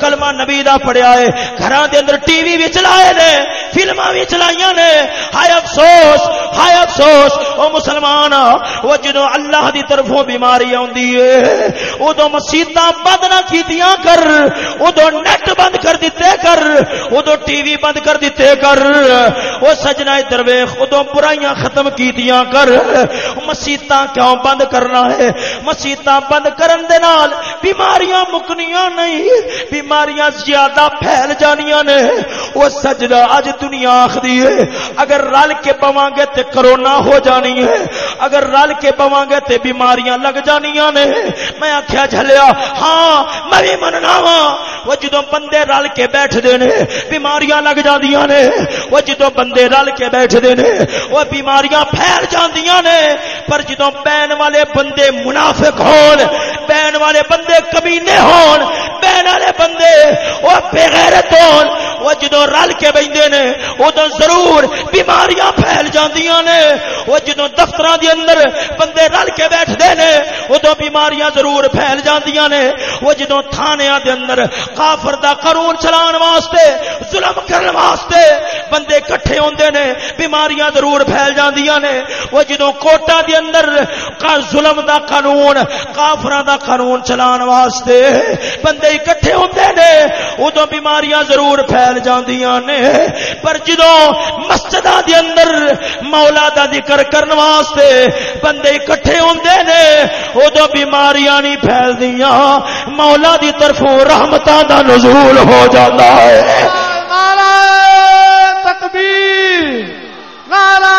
کلمہ نبی دا پڑھیا ہے، گھراں دے اندر ٹی وی بھی چلائے نے، فلماں بھی چلائیاں نے. ہائے افسوس ہائے افسوس، او مسلمان وہ جدو اللہ دی طرفوں بیماری آندی ہے ادو مسیتاں بند نہ کیتیاں کر ادو نیٹ بند کر دیتے کر ادو ٹی وی بند کر دیتے کر وہ سجنا درویخ ادو برائیاں ختم کیتیاں کر۔ مسیتاں کیوں بند کرنا ہے؟ مسیت بند کرن دے نال بیماریاں مکنیاں نہیں، بیماریاں زیادہ پھیل جانیاں نے۔ وہ سجدہ اج دنیا آخری ہے، اگر رل کے پواں گے تے کرونا ہو جانی ہے۔ اگر رل کے پواں گے تے بیماریاں لگ جانیاں نے۔ میں آخیا جھلیا ہاں میں بھی مننا وا وہ جدو بندے رل کے بیٹھ دے نے، بیماریاں لگ جاندیاں نے۔ وہ جدو بندے رل کے بیٹھ دے نے، وہ بیماریاں پھیل جاندیاں نے۔ پر جدو پین والے بندے منافق ہون بین والے بندے کمینے ہون بین والے بندے، وہ بغیرت ہون۔ وہ جدو رل کے بہندے نے ادو ضرور بیماریاں پھیل جاندیاں نے۔ وہ جدو دفتر دے اندر بندے رل کے بیٹھتے نے ادو بیماریاں ضرور پھیل جاندیاں نے۔ وہ جدو تھانیاں دے اندر کافر دا قانون چلان واسطے، ظلم کرن واسطے بندے کٹھے ہوندے نے، بیماریاں ضرور پھیل جاندیاں نے۔ وہ جدو کوٹا دے اندر ظلم دا قانون کافر دا قانون چلان واسطے۔ بندے اکٹھے ہوندے نے ادو بیماریاں ضرور پھیل جاندیاں نے۔ پر جدو مسجد دے اندر مولا دا ذکر کرن واسطے بندے اکٹھے ہوندے نے ادو بیماریاں نہیں پھیل دیاں مولا دی طرفوں رحمتاں دا نزول ہو جاتا ہے۔ تکبیر، نعرہ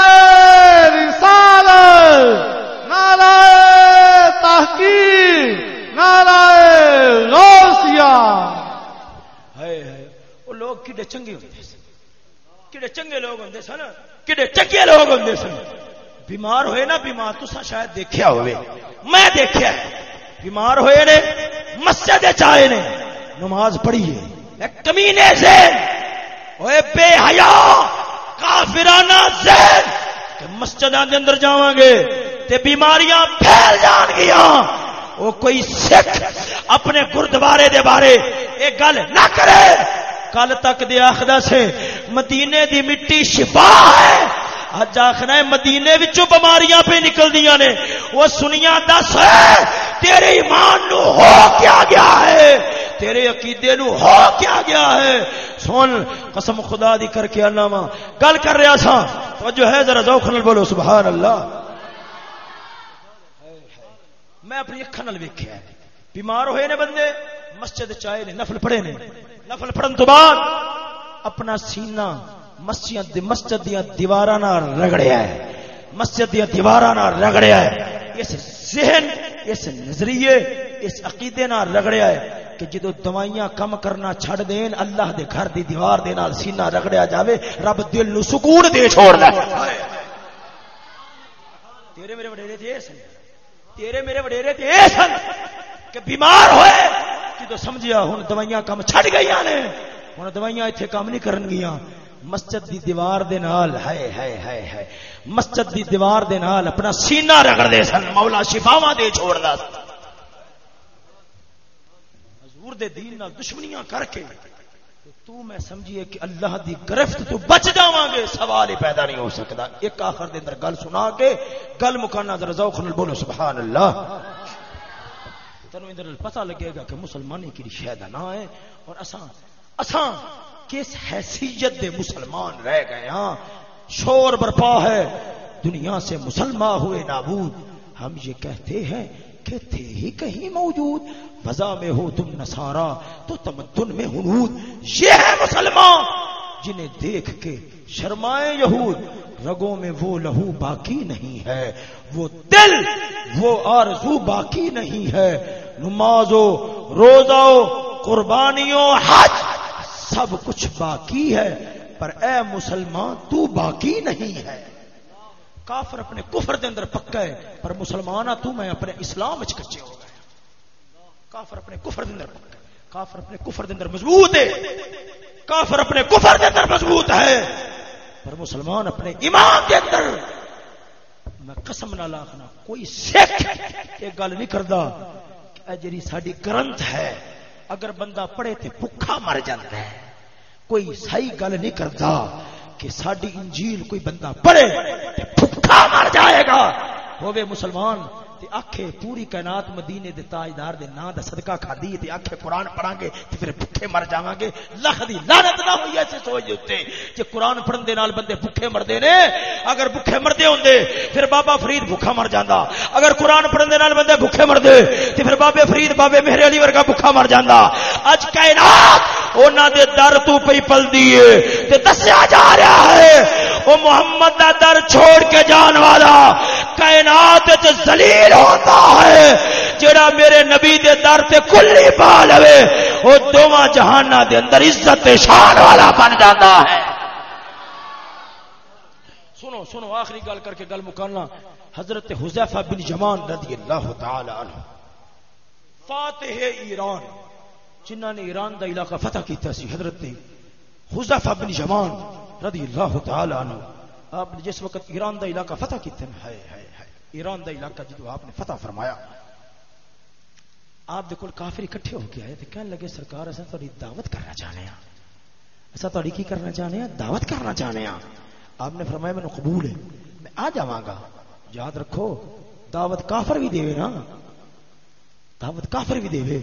رسالت۔ نعرہ تحقیق، نعرہ غوثیہ۔ وہ لوگ کڈے چنگے ہوتے سن۔ کڈے چنگے لوگ ہوتے سن۔ کڈے چنگے لوگ ہوتے سن۔ بیمار ہوئے نا، بیمار تو شاید دیکھا ہوئے۔ میں دیکھا بیمار ہوئے نے، مسجد چائے نے، نماز پڑھی ہے۔ کمینے سے ہوئے بے حیا، کافرانہ ذہن کہ مسجد دے اندر جاواں گے تے بیماریاں پھیل جان گیا وہ کوئی سکھ اپنے گردوارے دے بارے ایک گل نہ کرے۔ کل تک دے آخدا سے مدینے دی مٹی شفا ہے۔ اج آخنا ہے مدینے وچوں بیماریاں پہ نکل دیا نے۔ وہ سنیاں دس ہے تیرے ایمان نو ہو کیا گیا ہے؟ تیرے عقیدے نو ہو کیا گیا ہے؟ سن، قسم خدا دی کر کے اللہ گل کر رہا سا۔ تو جو ہے، ذرا ذوق بولو سبحان اللہ میں اپنی اکھا نال ویکھیا ہے۔ بیمار ہوئے نے بندے، مسجد چائے نے، نفل پڑھے نے۔ نفل پڑھن تو بعد اپنا سینہ مسجد مسجد دیا دیواراں نال رگڑیا ہے۔ مسجد دیا دیواراں نال رگڑیا ہے۔ اس ذہن، اس نظریے، اس عقیدے نال رگڑیا ہے کہ جدو دوائیاں کم کرنا چھڑ دین، اللہ دے گھر دی دیوار دے نال سینہ رگڑیا جاوے، رب دل نو سکون دے چھوڑ چھوڑدا تیرے میرے وڈیرے تھے تیرے میرے وڈیرے تے سن کہ بیمار ہوئے، جدو سمجھیا ہوں دوائیاں کم چھڑ گئی نے ہوں دوائیاں اتنے کام نہیں کرن گیا مسجد دی دیوار دے نال، ہائے ہائے ہائے ہائے، مسجد دی دیوار دے نال اپنا سینہ رگڑ دے سن، مولا شفاواں دے چھوڑ دا حضور دے دین نال دشمنیاں کر کے، تو میں سمجھیے کہ اللہ دی گرفت تو بچ جاواں گے، سوال ہی پیدا نہیں ہو سکتا۔ ایک آخر دے اندر گل سنا کے، گل مکانا ذرا ذوق نال بولو سبحان اللہ تینوں اندر پتہ لگے گا کہ مسلمانی کی شاید نہ ہے، اور اساں اساں کس حیثیت دے مسلمان رہ گئے ہاں؟ شور برپا ہے۔ دنیا سے مسلمان ہوئے نابود۔ ہم یہ کہتے ہیں کہ تھے ہی کہیں موجود۔ فضا میں ہو تم نسارا تو تمدن میں ہنود یہ ہے مسلمان جنہیں دیکھ کے شرمائے یہود۔ رگوں میں وہ لہو باقی نہیں ہے۔ وہ دل، وہ آرزو باقی نہیں ہے۔ نمازو روزہ قربانیوں، حج۔ سب کچھ باقی ہے، پر اے مسلمان، تو باقی نہیں ہے۔ کافر اپنے کفر دے اندر پکا ہے، پر مسلمان تو میں اپنے اسلام وچ کچے ہو گئے کافر اپنے کفر دے اندر پکا ہے۔ کافر اپنے کفر دے اندر مضبوط ہے۔ کافر اپنے کفر دے اندر مضبوط ہے۔ پر مسلمان اپنے ایمان دے اندر، میں قسم نہ لاکھنا، کوئی سکھ یہ گل نہیں کردا کہ جڑی ساڈی گرنتھ ہے اگر بندہ پڑھے تے بھکھا مر جاتا ہے، کوئی صحیح گل نہیں کرتا کہ ساری انجیل کوئی بندہ پڑھے تے بھکھا مر جائے گا۔ ہوے مسلمان تے آکھے پوری کائنات مدینے دے تاجدار دے نام دا صدقہ کھادی تے آکھے قرآن پڑھاں گے تے پھر بھوکے مر جاواں گے۔ لکھ دی لعنت نہ ہوئی ایسے سوچ اوتے کہ قرآن پڑھن دے نال بندے بھوکے مردے نے، اگر بھوکے مردے ہوندے، پھر بابا فرید بھوکا مر جاندا۔ اگر قرآن پڑھن دے نال بندے بھوکے مردے، تے پھر بابے فرید، بابے مہر علی ورگا بھوکا مر جاندا۔ اج کائنات، انہاں دے در تو پئی پلدی ہے۔ تے دسیا جا رہا ہے او محمد دا در چھوڑ کے جان والا کائنات وچ ذلیل ہوتا ہے، جڑا میرے نبی دے در تے کلی پا لوے، او دوواں جہاناں دے اندر عزت شان والا بن جاتا ہے۔ سنو سنو، آخری گل کر کے گل مکانا حضرت حذیفہ بن جمان رضی اللہ تعالی عنہ۔ فاتح ایران جنہ نے ایران دا علاقہ فتح کیتا سی، حضرت حذیفہ بن جمان رضی اللہ تعالی عنہ، آپ نے جس وقت ایران دا علاقہ فتح کیتے ہیں ہائے ہائے ہائے، ایران دا علاقہ جدو آپ نے فتح فرمایا، آپ دے کول کافر اکٹھے ہو کے آئے تے کہنے لگے، سرکار، اساں تہاڈی دعوت کرنا چاہنے ہیں اساں تہاڈی کی کرنا چاہنے ہیں دعوت کرنا چاہنے ہیں آپ نے فرمایا مینوں قبول ہے، میں آ جاواں گا۔ یاد رکھو، دعوت کافر بھی دے نا۔ دعوت کافر بھی دے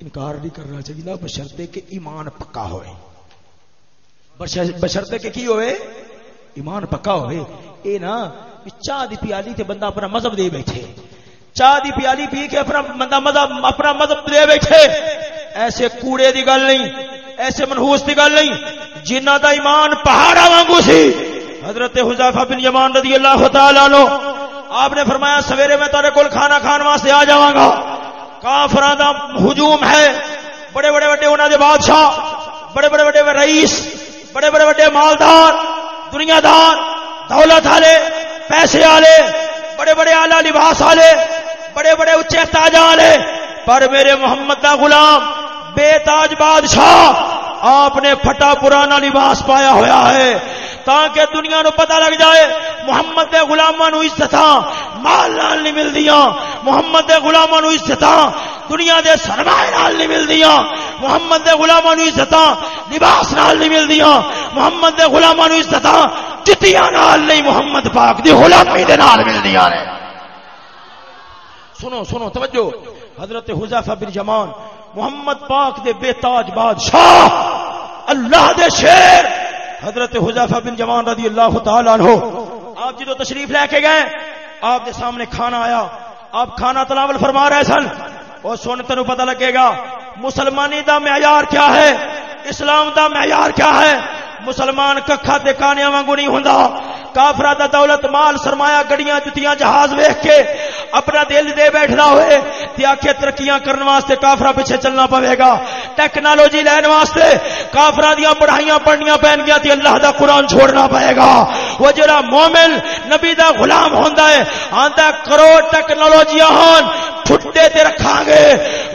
انکار نہیں کرنا چاہیے بشرطے کہ ایمان پکا ہوئے۔ بشرطے کہ کی ہوئے؟ ایمان پکا ہوئے۔ اے نا چاہ دی پیالی تے بندہ اپنا مذہب دے بیٹھے۔ چاہ دی پیالی پی کے اپنا بندہ مذہب اپنا مذہب دے بیٹھے۔ ایسے کوڑے دی گل نہیں، ایسے منحوس دی گل نہیں، جنہ دا ایمان پہاڑا وانگو سی۔ حضرت حذیفہ بن یمان رضی اللہ تعالی عنہ، آپ نے فرمایا، سویرے میں تیرے کول کھانا کھان واسطے آ جاواں گا۔ کافراں دا ہجوم ہے۔ بڑے بڑے بڑے انہاں دے بادشاہ، بڑے بڑے بڑے رئیس بڑے بڑے بڑے مالدار دنیا دار دولت والے، پیسے والے، بڑے بڑے آلہ لباس والے، بڑے بڑے اچے تاج والے۔ پر میرے محمد کا غلام، بے تاج بادشاہ، آپ نے پھٹا پرانا لباس پایا ہوا ہے۔ تاکہ دنیا نو پتہ لگ جائے، محمد دے غلاماں نو عزت مال نال نہیں ملدیاں، محمد دے غلاماں نو عزت دنیا دے سرمایہ نال نہیں ملدیاں، محمد دے غلاماں نو عزت لباس نال نہیں ملدیاں، محمد دے غلاماں نو عزت جتیاں نال نہیں محمد پاک دی غلامی دے نال ملدیاں نے۔ سنو سنو، توجہ۔ حضرت حذیفہ بن جمان محمد پاک دے بے تاج بادشاہ، اللہ دے شیر۔ حضرت حذیفہ بن جوان رضی اللہ تعالی عنہ، آپ جدو تشریف لے کے گئے، آپ کے سامنے کھانا آیا۔ آپ کھانا تلاول فرما رہے سن۔ اور سن تینوں پتہ لگے گا، مسلمانی دا معیار کیا ہے؟ اسلام دا معیار کیا ہے؟ مسلمان ککھا تے کانیاں وانگو نہیں ہوندا۔ کافرہ دا دولت مال سرمایہ گڑیاں جتیاں جہاز ویکھ کے اپنا دل دے بیٹھنا ہوئے تے آکھے ترقیاں کرن واسطے کافرہ پیچھے چلنا پوے گا۔ ٹیکنالوجی لین واسطے کافرہ دیاں پڑھائیاں پڑھنیاں پین گیا تے اللہ دا قرآن چھوڑنا پائے گا۔ وہ جڑا مومن نبی دا غلام ہوندا ہے، آندا کروڑ ٹیکنالوجیاں ہون پھٹے تے رکھاں گے،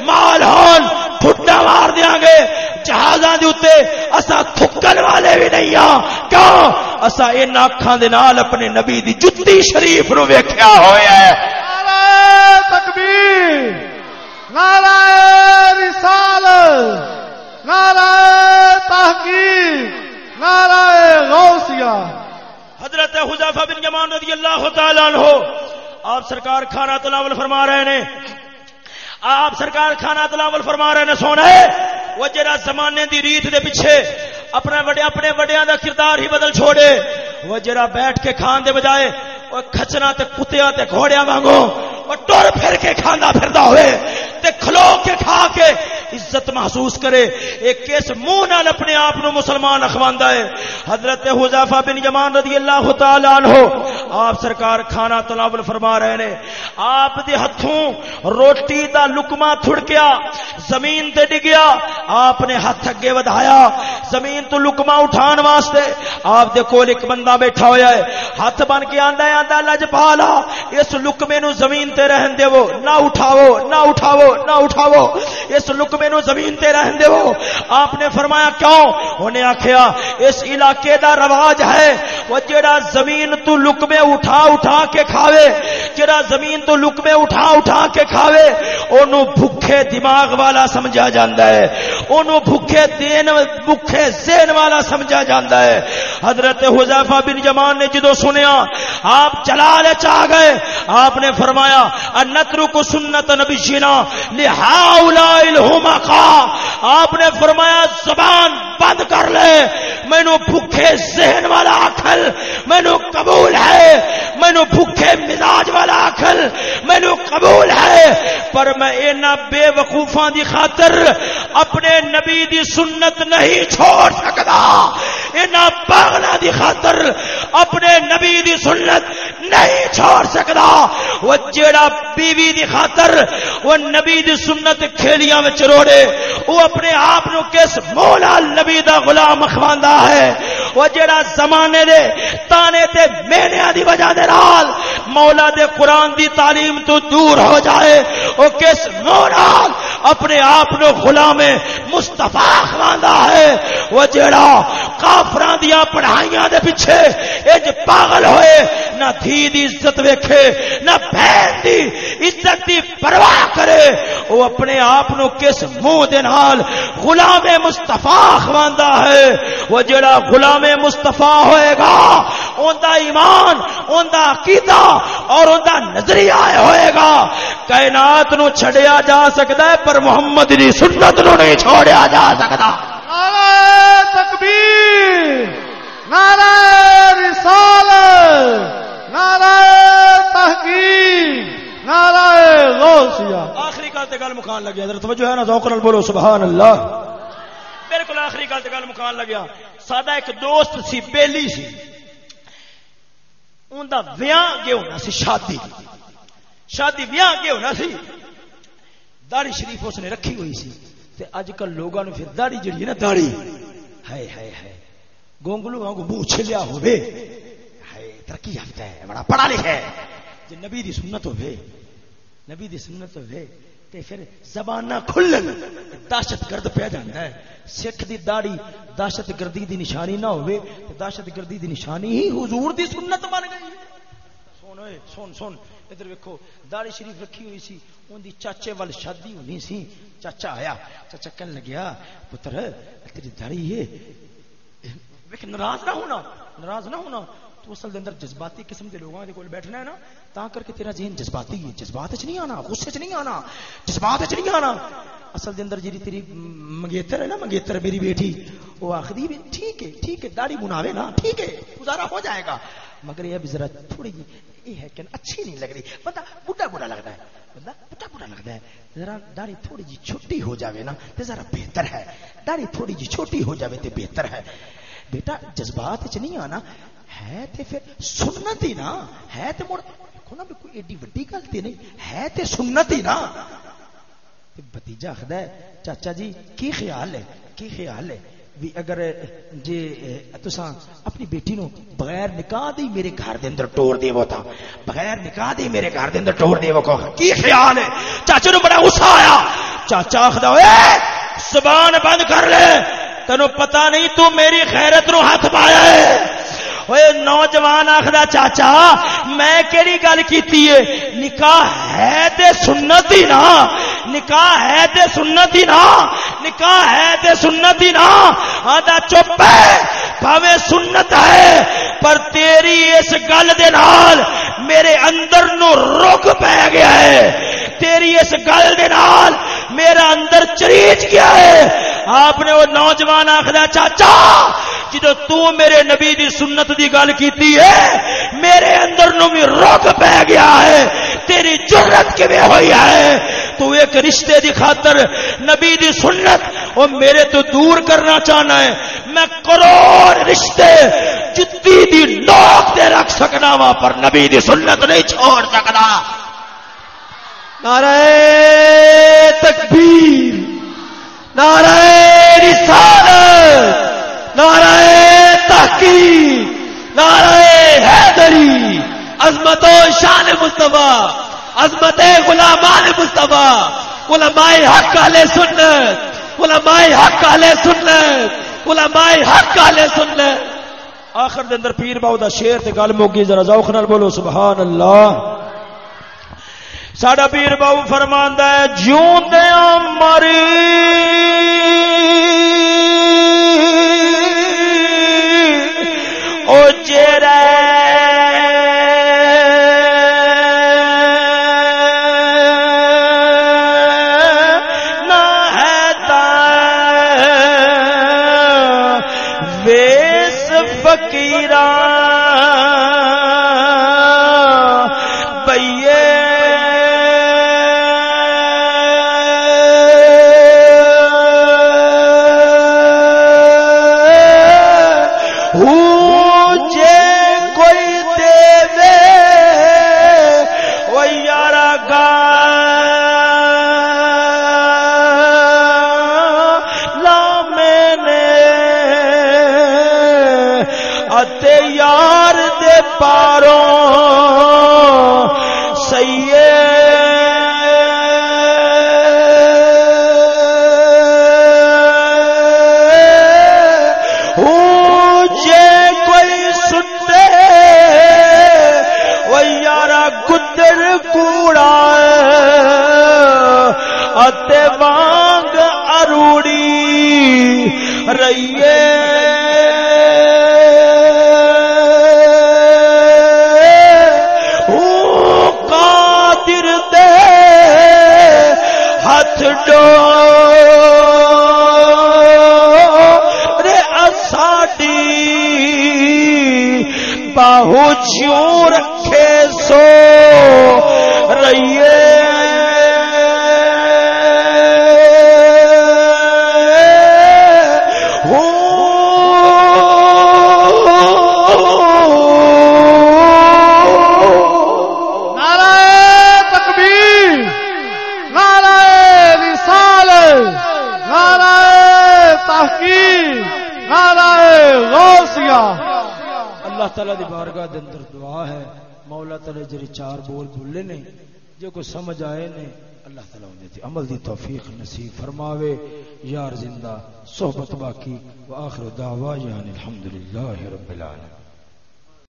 مال ہون ٹھڈا مار دیا گے۔ جہازاں دے اوتے اسا تھکن والے بھی نہیں ہاں کیوں؟ اسا ان اکھاں دے نال اپنے نبی دی جُتی شریف نو ویکھیا ہویا ہے۔ نعرہ تکبیر نعرہ رسالت نعرہ تحقیق نعرہ غوثیہ۔ حضرت حذیفہ بن یمان رضی اللہ تعالی عنہ آپ سرکار کھانا تلاول فرما رہے نے۔ آپ سرکار کھانا تلاول فرما رہے نے سونا ہے وہ جرا زمانے دی ریت دے پیچھے اپنا وڈے اپنے وڈیاں دا کردار ہی بدل چھوڑے، وہ جرا بیٹھ کے کھان دے بجائے، وہ کھچنا تے کتیاں تے گھوڑیاں وانگو وہ ٹور پھر کے کھانا پھردا ہوئے تے کھلو کے کھا کے عزت محسوس کرے، ایک کس منہ نال اپنے آپ نو مسلمان اخواندا ہے۔ حضرت حذیفہ بن یمان رضی اللہ تعالی عنہ، آپ سرکار کھانا تناول فرما رہے نے۔ آپ دے ہتھوں روٹی دا لقمہ تھڑکیا، زمین تے ڈگیا، آپ نے ہاتھ اگے ودھایا۔ زمین تو لقمہ اٹھان واسطے آپ دے کول ایک بندہ بیٹھا ہویا ہے۔ ہاتھ بن کے آندا ہے، آندا لج پالا اس لقمے نو زمین تے رہن دیو نہ اٹھاو نہ اٹھاو نہ اٹھاو اس لقمے نو زمین تے رہن دیو آپ نے فرمایا کیوں؟ انہیں آکھیا، اس علاقے دا رواج ہے، وہ جڑا زمین تو لقمے اٹھا اٹھا کے کھاوے، جڑا زمین تو لقمے اٹھا اٹھا کے کھاوے اونوں بھوکے دماغ والا سمجھا جاندا ہے۔ اونوں بھوکے دین بھوکے ذہن والا سمجھا جاندا ہے۔ حضرت حذیفہ بن یمان نے جدو سنیا، آپ جلال چا گئے، آپ نے فرمایا انترک سنت نبی شنا لہا نبینا لہؤلاء آپ نے فرمایا، زبان بند کر لے۔ مینو بھوکے ذہن والا اکھل مینو قبول ہے۔ مینو بھوکے مزاج والا اکھل مینو قبول ہے۔ پر میں اینا بے وقوفاں دی خاطر اپنے نبی دی سنت نہیں چھوڑ سکتا۔ اینا پاگلا دی خاطر اپنے نبی دی سنت نہیں چھوڑ سکتا۔ وہ جیڑا بیوی دی خاطر، وہ نبی دی سنت کھیلیاں میں چروڑے وہ اپنے آپ نو کس مولا نبی دا غلام اخواندا ہے۔ وہ جڑا زمانے دے تانے تے مینے دی وجہ دے نال مولا دے قرآن دی تعلیم تو دور ہو جائے۔ وہ کس مولا اپنے آپ نو غلام مصطفی اخواندا ہے۔ وہ جڑا کافراں دیاں پڑھائیاں دے پیچھے اج پاگل ہوئے۔ نہ دھی دی عزت ویکھے، نہ بہن دی عزت دی پرواہ کرے۔ وہ اپنے آپ نو کس منہ دے نال غلام مصطفی خواندا ہے۔ وہ جڑا غلام مصطفی ہوئے گا اوندا ایمان اوندا عقیدہ اور اوندا نظریہ ہوئے گا۔ کائنات نو چھڑیا جا سکتا ہے، پر محمد دی سنت نو نہیں چھوڑیا جا سکتا نعرہ تکبیر، نعرہ رسالت، نعرہ تحقیق۔ نعرہ غوثیہ آخری گل تے گل مکان لگیا ذرا توجہ ہے نا، ذوق نال بولو سبحان اللہ بالکل آخری گل تے گل مکان لگیا ساڈا ایک دوست سی، بیلی سی۔ اوندا ویاہ گے ہونا سی؟ شادی۔ شادی ویاہ گے ہونا سی؟ داڑھی شریف اس نے رکھی ہوئی سی۔ تے اج کل لوگاں نو پھر داڑھی جڑی ہے نا، داڑھی۔ ہائے ہائے ہائے۔ گونگلو وانگو منہ چھلیا ہوے ہائے، ترقی یافتہ ہے، بڑا پڑھا لکھا ہے۔ جے نبی دی سنت ہوے نبی دی سنت ہوے تے پھر زباناں کھلن دہشت گرد پہ جاندا ہے۔ سکھ دی داڑھی دہشت گردی دی نشانی نہ ہوے تے دہشت گردی دی نشانی ہی حضور دی سنت بن گئی۔ سن اوئے سن سن، ادھر ویکھو، داڑھی شریف رکھی ہوئی سی، اون دی چاچے وال شادی ہونی سی۔ چاچا آیا، چاچا کہنے لگیا، پتر، تیری داڑھی ہے ویکھ ناراض نہ ہونا، ناراض نہ ہونا، تو اصل دے اندر جذباتی قسم دے لوگاں دے کول بیٹھنا ہے نا۔ تا کر کے تیرا ذہن جذباتی ہے۔ جذبات وچ نہیں آنا، غصے وچ نہیں آنا۔ جذبات وچ نہیں آنا۔ اصل دے اندر جڑی تیری منگیتر ہے نا، منگیتر میری بیٹی، وہ آخدی بھی ٹھیک ہے ٹھیک ہے، داڑھی مناوے نا، ٹھیک ہے، گزارا ہو جائے گا۔ مگر یہ بھی ذرا تھوڑی جی، یہ ہے کہ اچھی نہیں لگ رہی۔ بندہ بڈھا بڈھا لگتا ہے۔ بندہ بڈھا بڈھا لگتا ہے۔ ذرا داڑھی تھوڑی جی چھوٹی ہو جاوے نا، تے ذرا بہتر ہے۔ داڑھی تھوڑی جی چھوٹی ہو جاوے تے بہتر ہے۔ بیٹا، جذبات وچ نہیں آنا، ہے تے پھر سنت ہی نا، ہے تے مڑ دیکھو نا بھی کوئی ایڈی وڈی گل تے نہیں، ہے تے سنت ہی نا۔ تے بھتیجا آخدا ہے، چاچا جی کی خیال ہے؟ کی خیال ہے؟ بھی اگر جے، تساں اپنی بیٹی نو بغیر نکاح دی میرے گھر دے اندر ٹور دیو تھا، بغیر نکاح دی میرے گھر دے اندر ٹور دیو کو، کی خیال ہے؟ چاچے نو بڑا غصہ آیا۔ چاچا آخر ہوئے زبان بند کر لے، تینو پتا نہیں تو میری خیرت نو ہاتھ پایا ہے۔ نوجوان آخر چاچا، میں کہڑی گل کی نکاح ہے تے سنت ہی نا۔ نکاح ہے تے سنت ہی نا۔ نکاح ہے تے سنت ہی نا۔ آدھا چپ ہے پاوے سنت ہے۔ پر تیری اس گل دے نال میرے اندر نو رک پہ گیا ہے۔ تیری اس گل دے نال میرا اندر چریچ گیا ہے۔ آپ نے وہ نوجوان آخر چاچا، جدو تو میرے نبی دی سنت دی گل کیتی ہے، میرے اندر نو بھی روک پہ گیا ہے۔ تیری جرت کے ہوئی ہے؟ تو ایک رشتے دی خاطر نبی دی سنت وہ میرے تو دور کرنا چاہنا ہے۔ میں کروڑ رشتے جتی دی نوک دے رکھ سکنا وا، پر نبی دی سنت نہیں چھوڑ سکنا۔ نعرہ تکبیر، نعرہ رسالت، نعرہ تحقیق، نعرہ حیدری، عظمت و شان مصطفیٰ، عظمت غلامان مصطفیٰ، علماء حق اہل سنت، علماء حق اہل سنت، علماء حق اہل سنت۔ آخر دے اندر پیر باو دا شیر تے گل موگی، ذرا ذوق نال بولو، سبحان اللہ۔ ساڈا پیر باو فرماندا ہے جیوں دے مری کوئی تعالی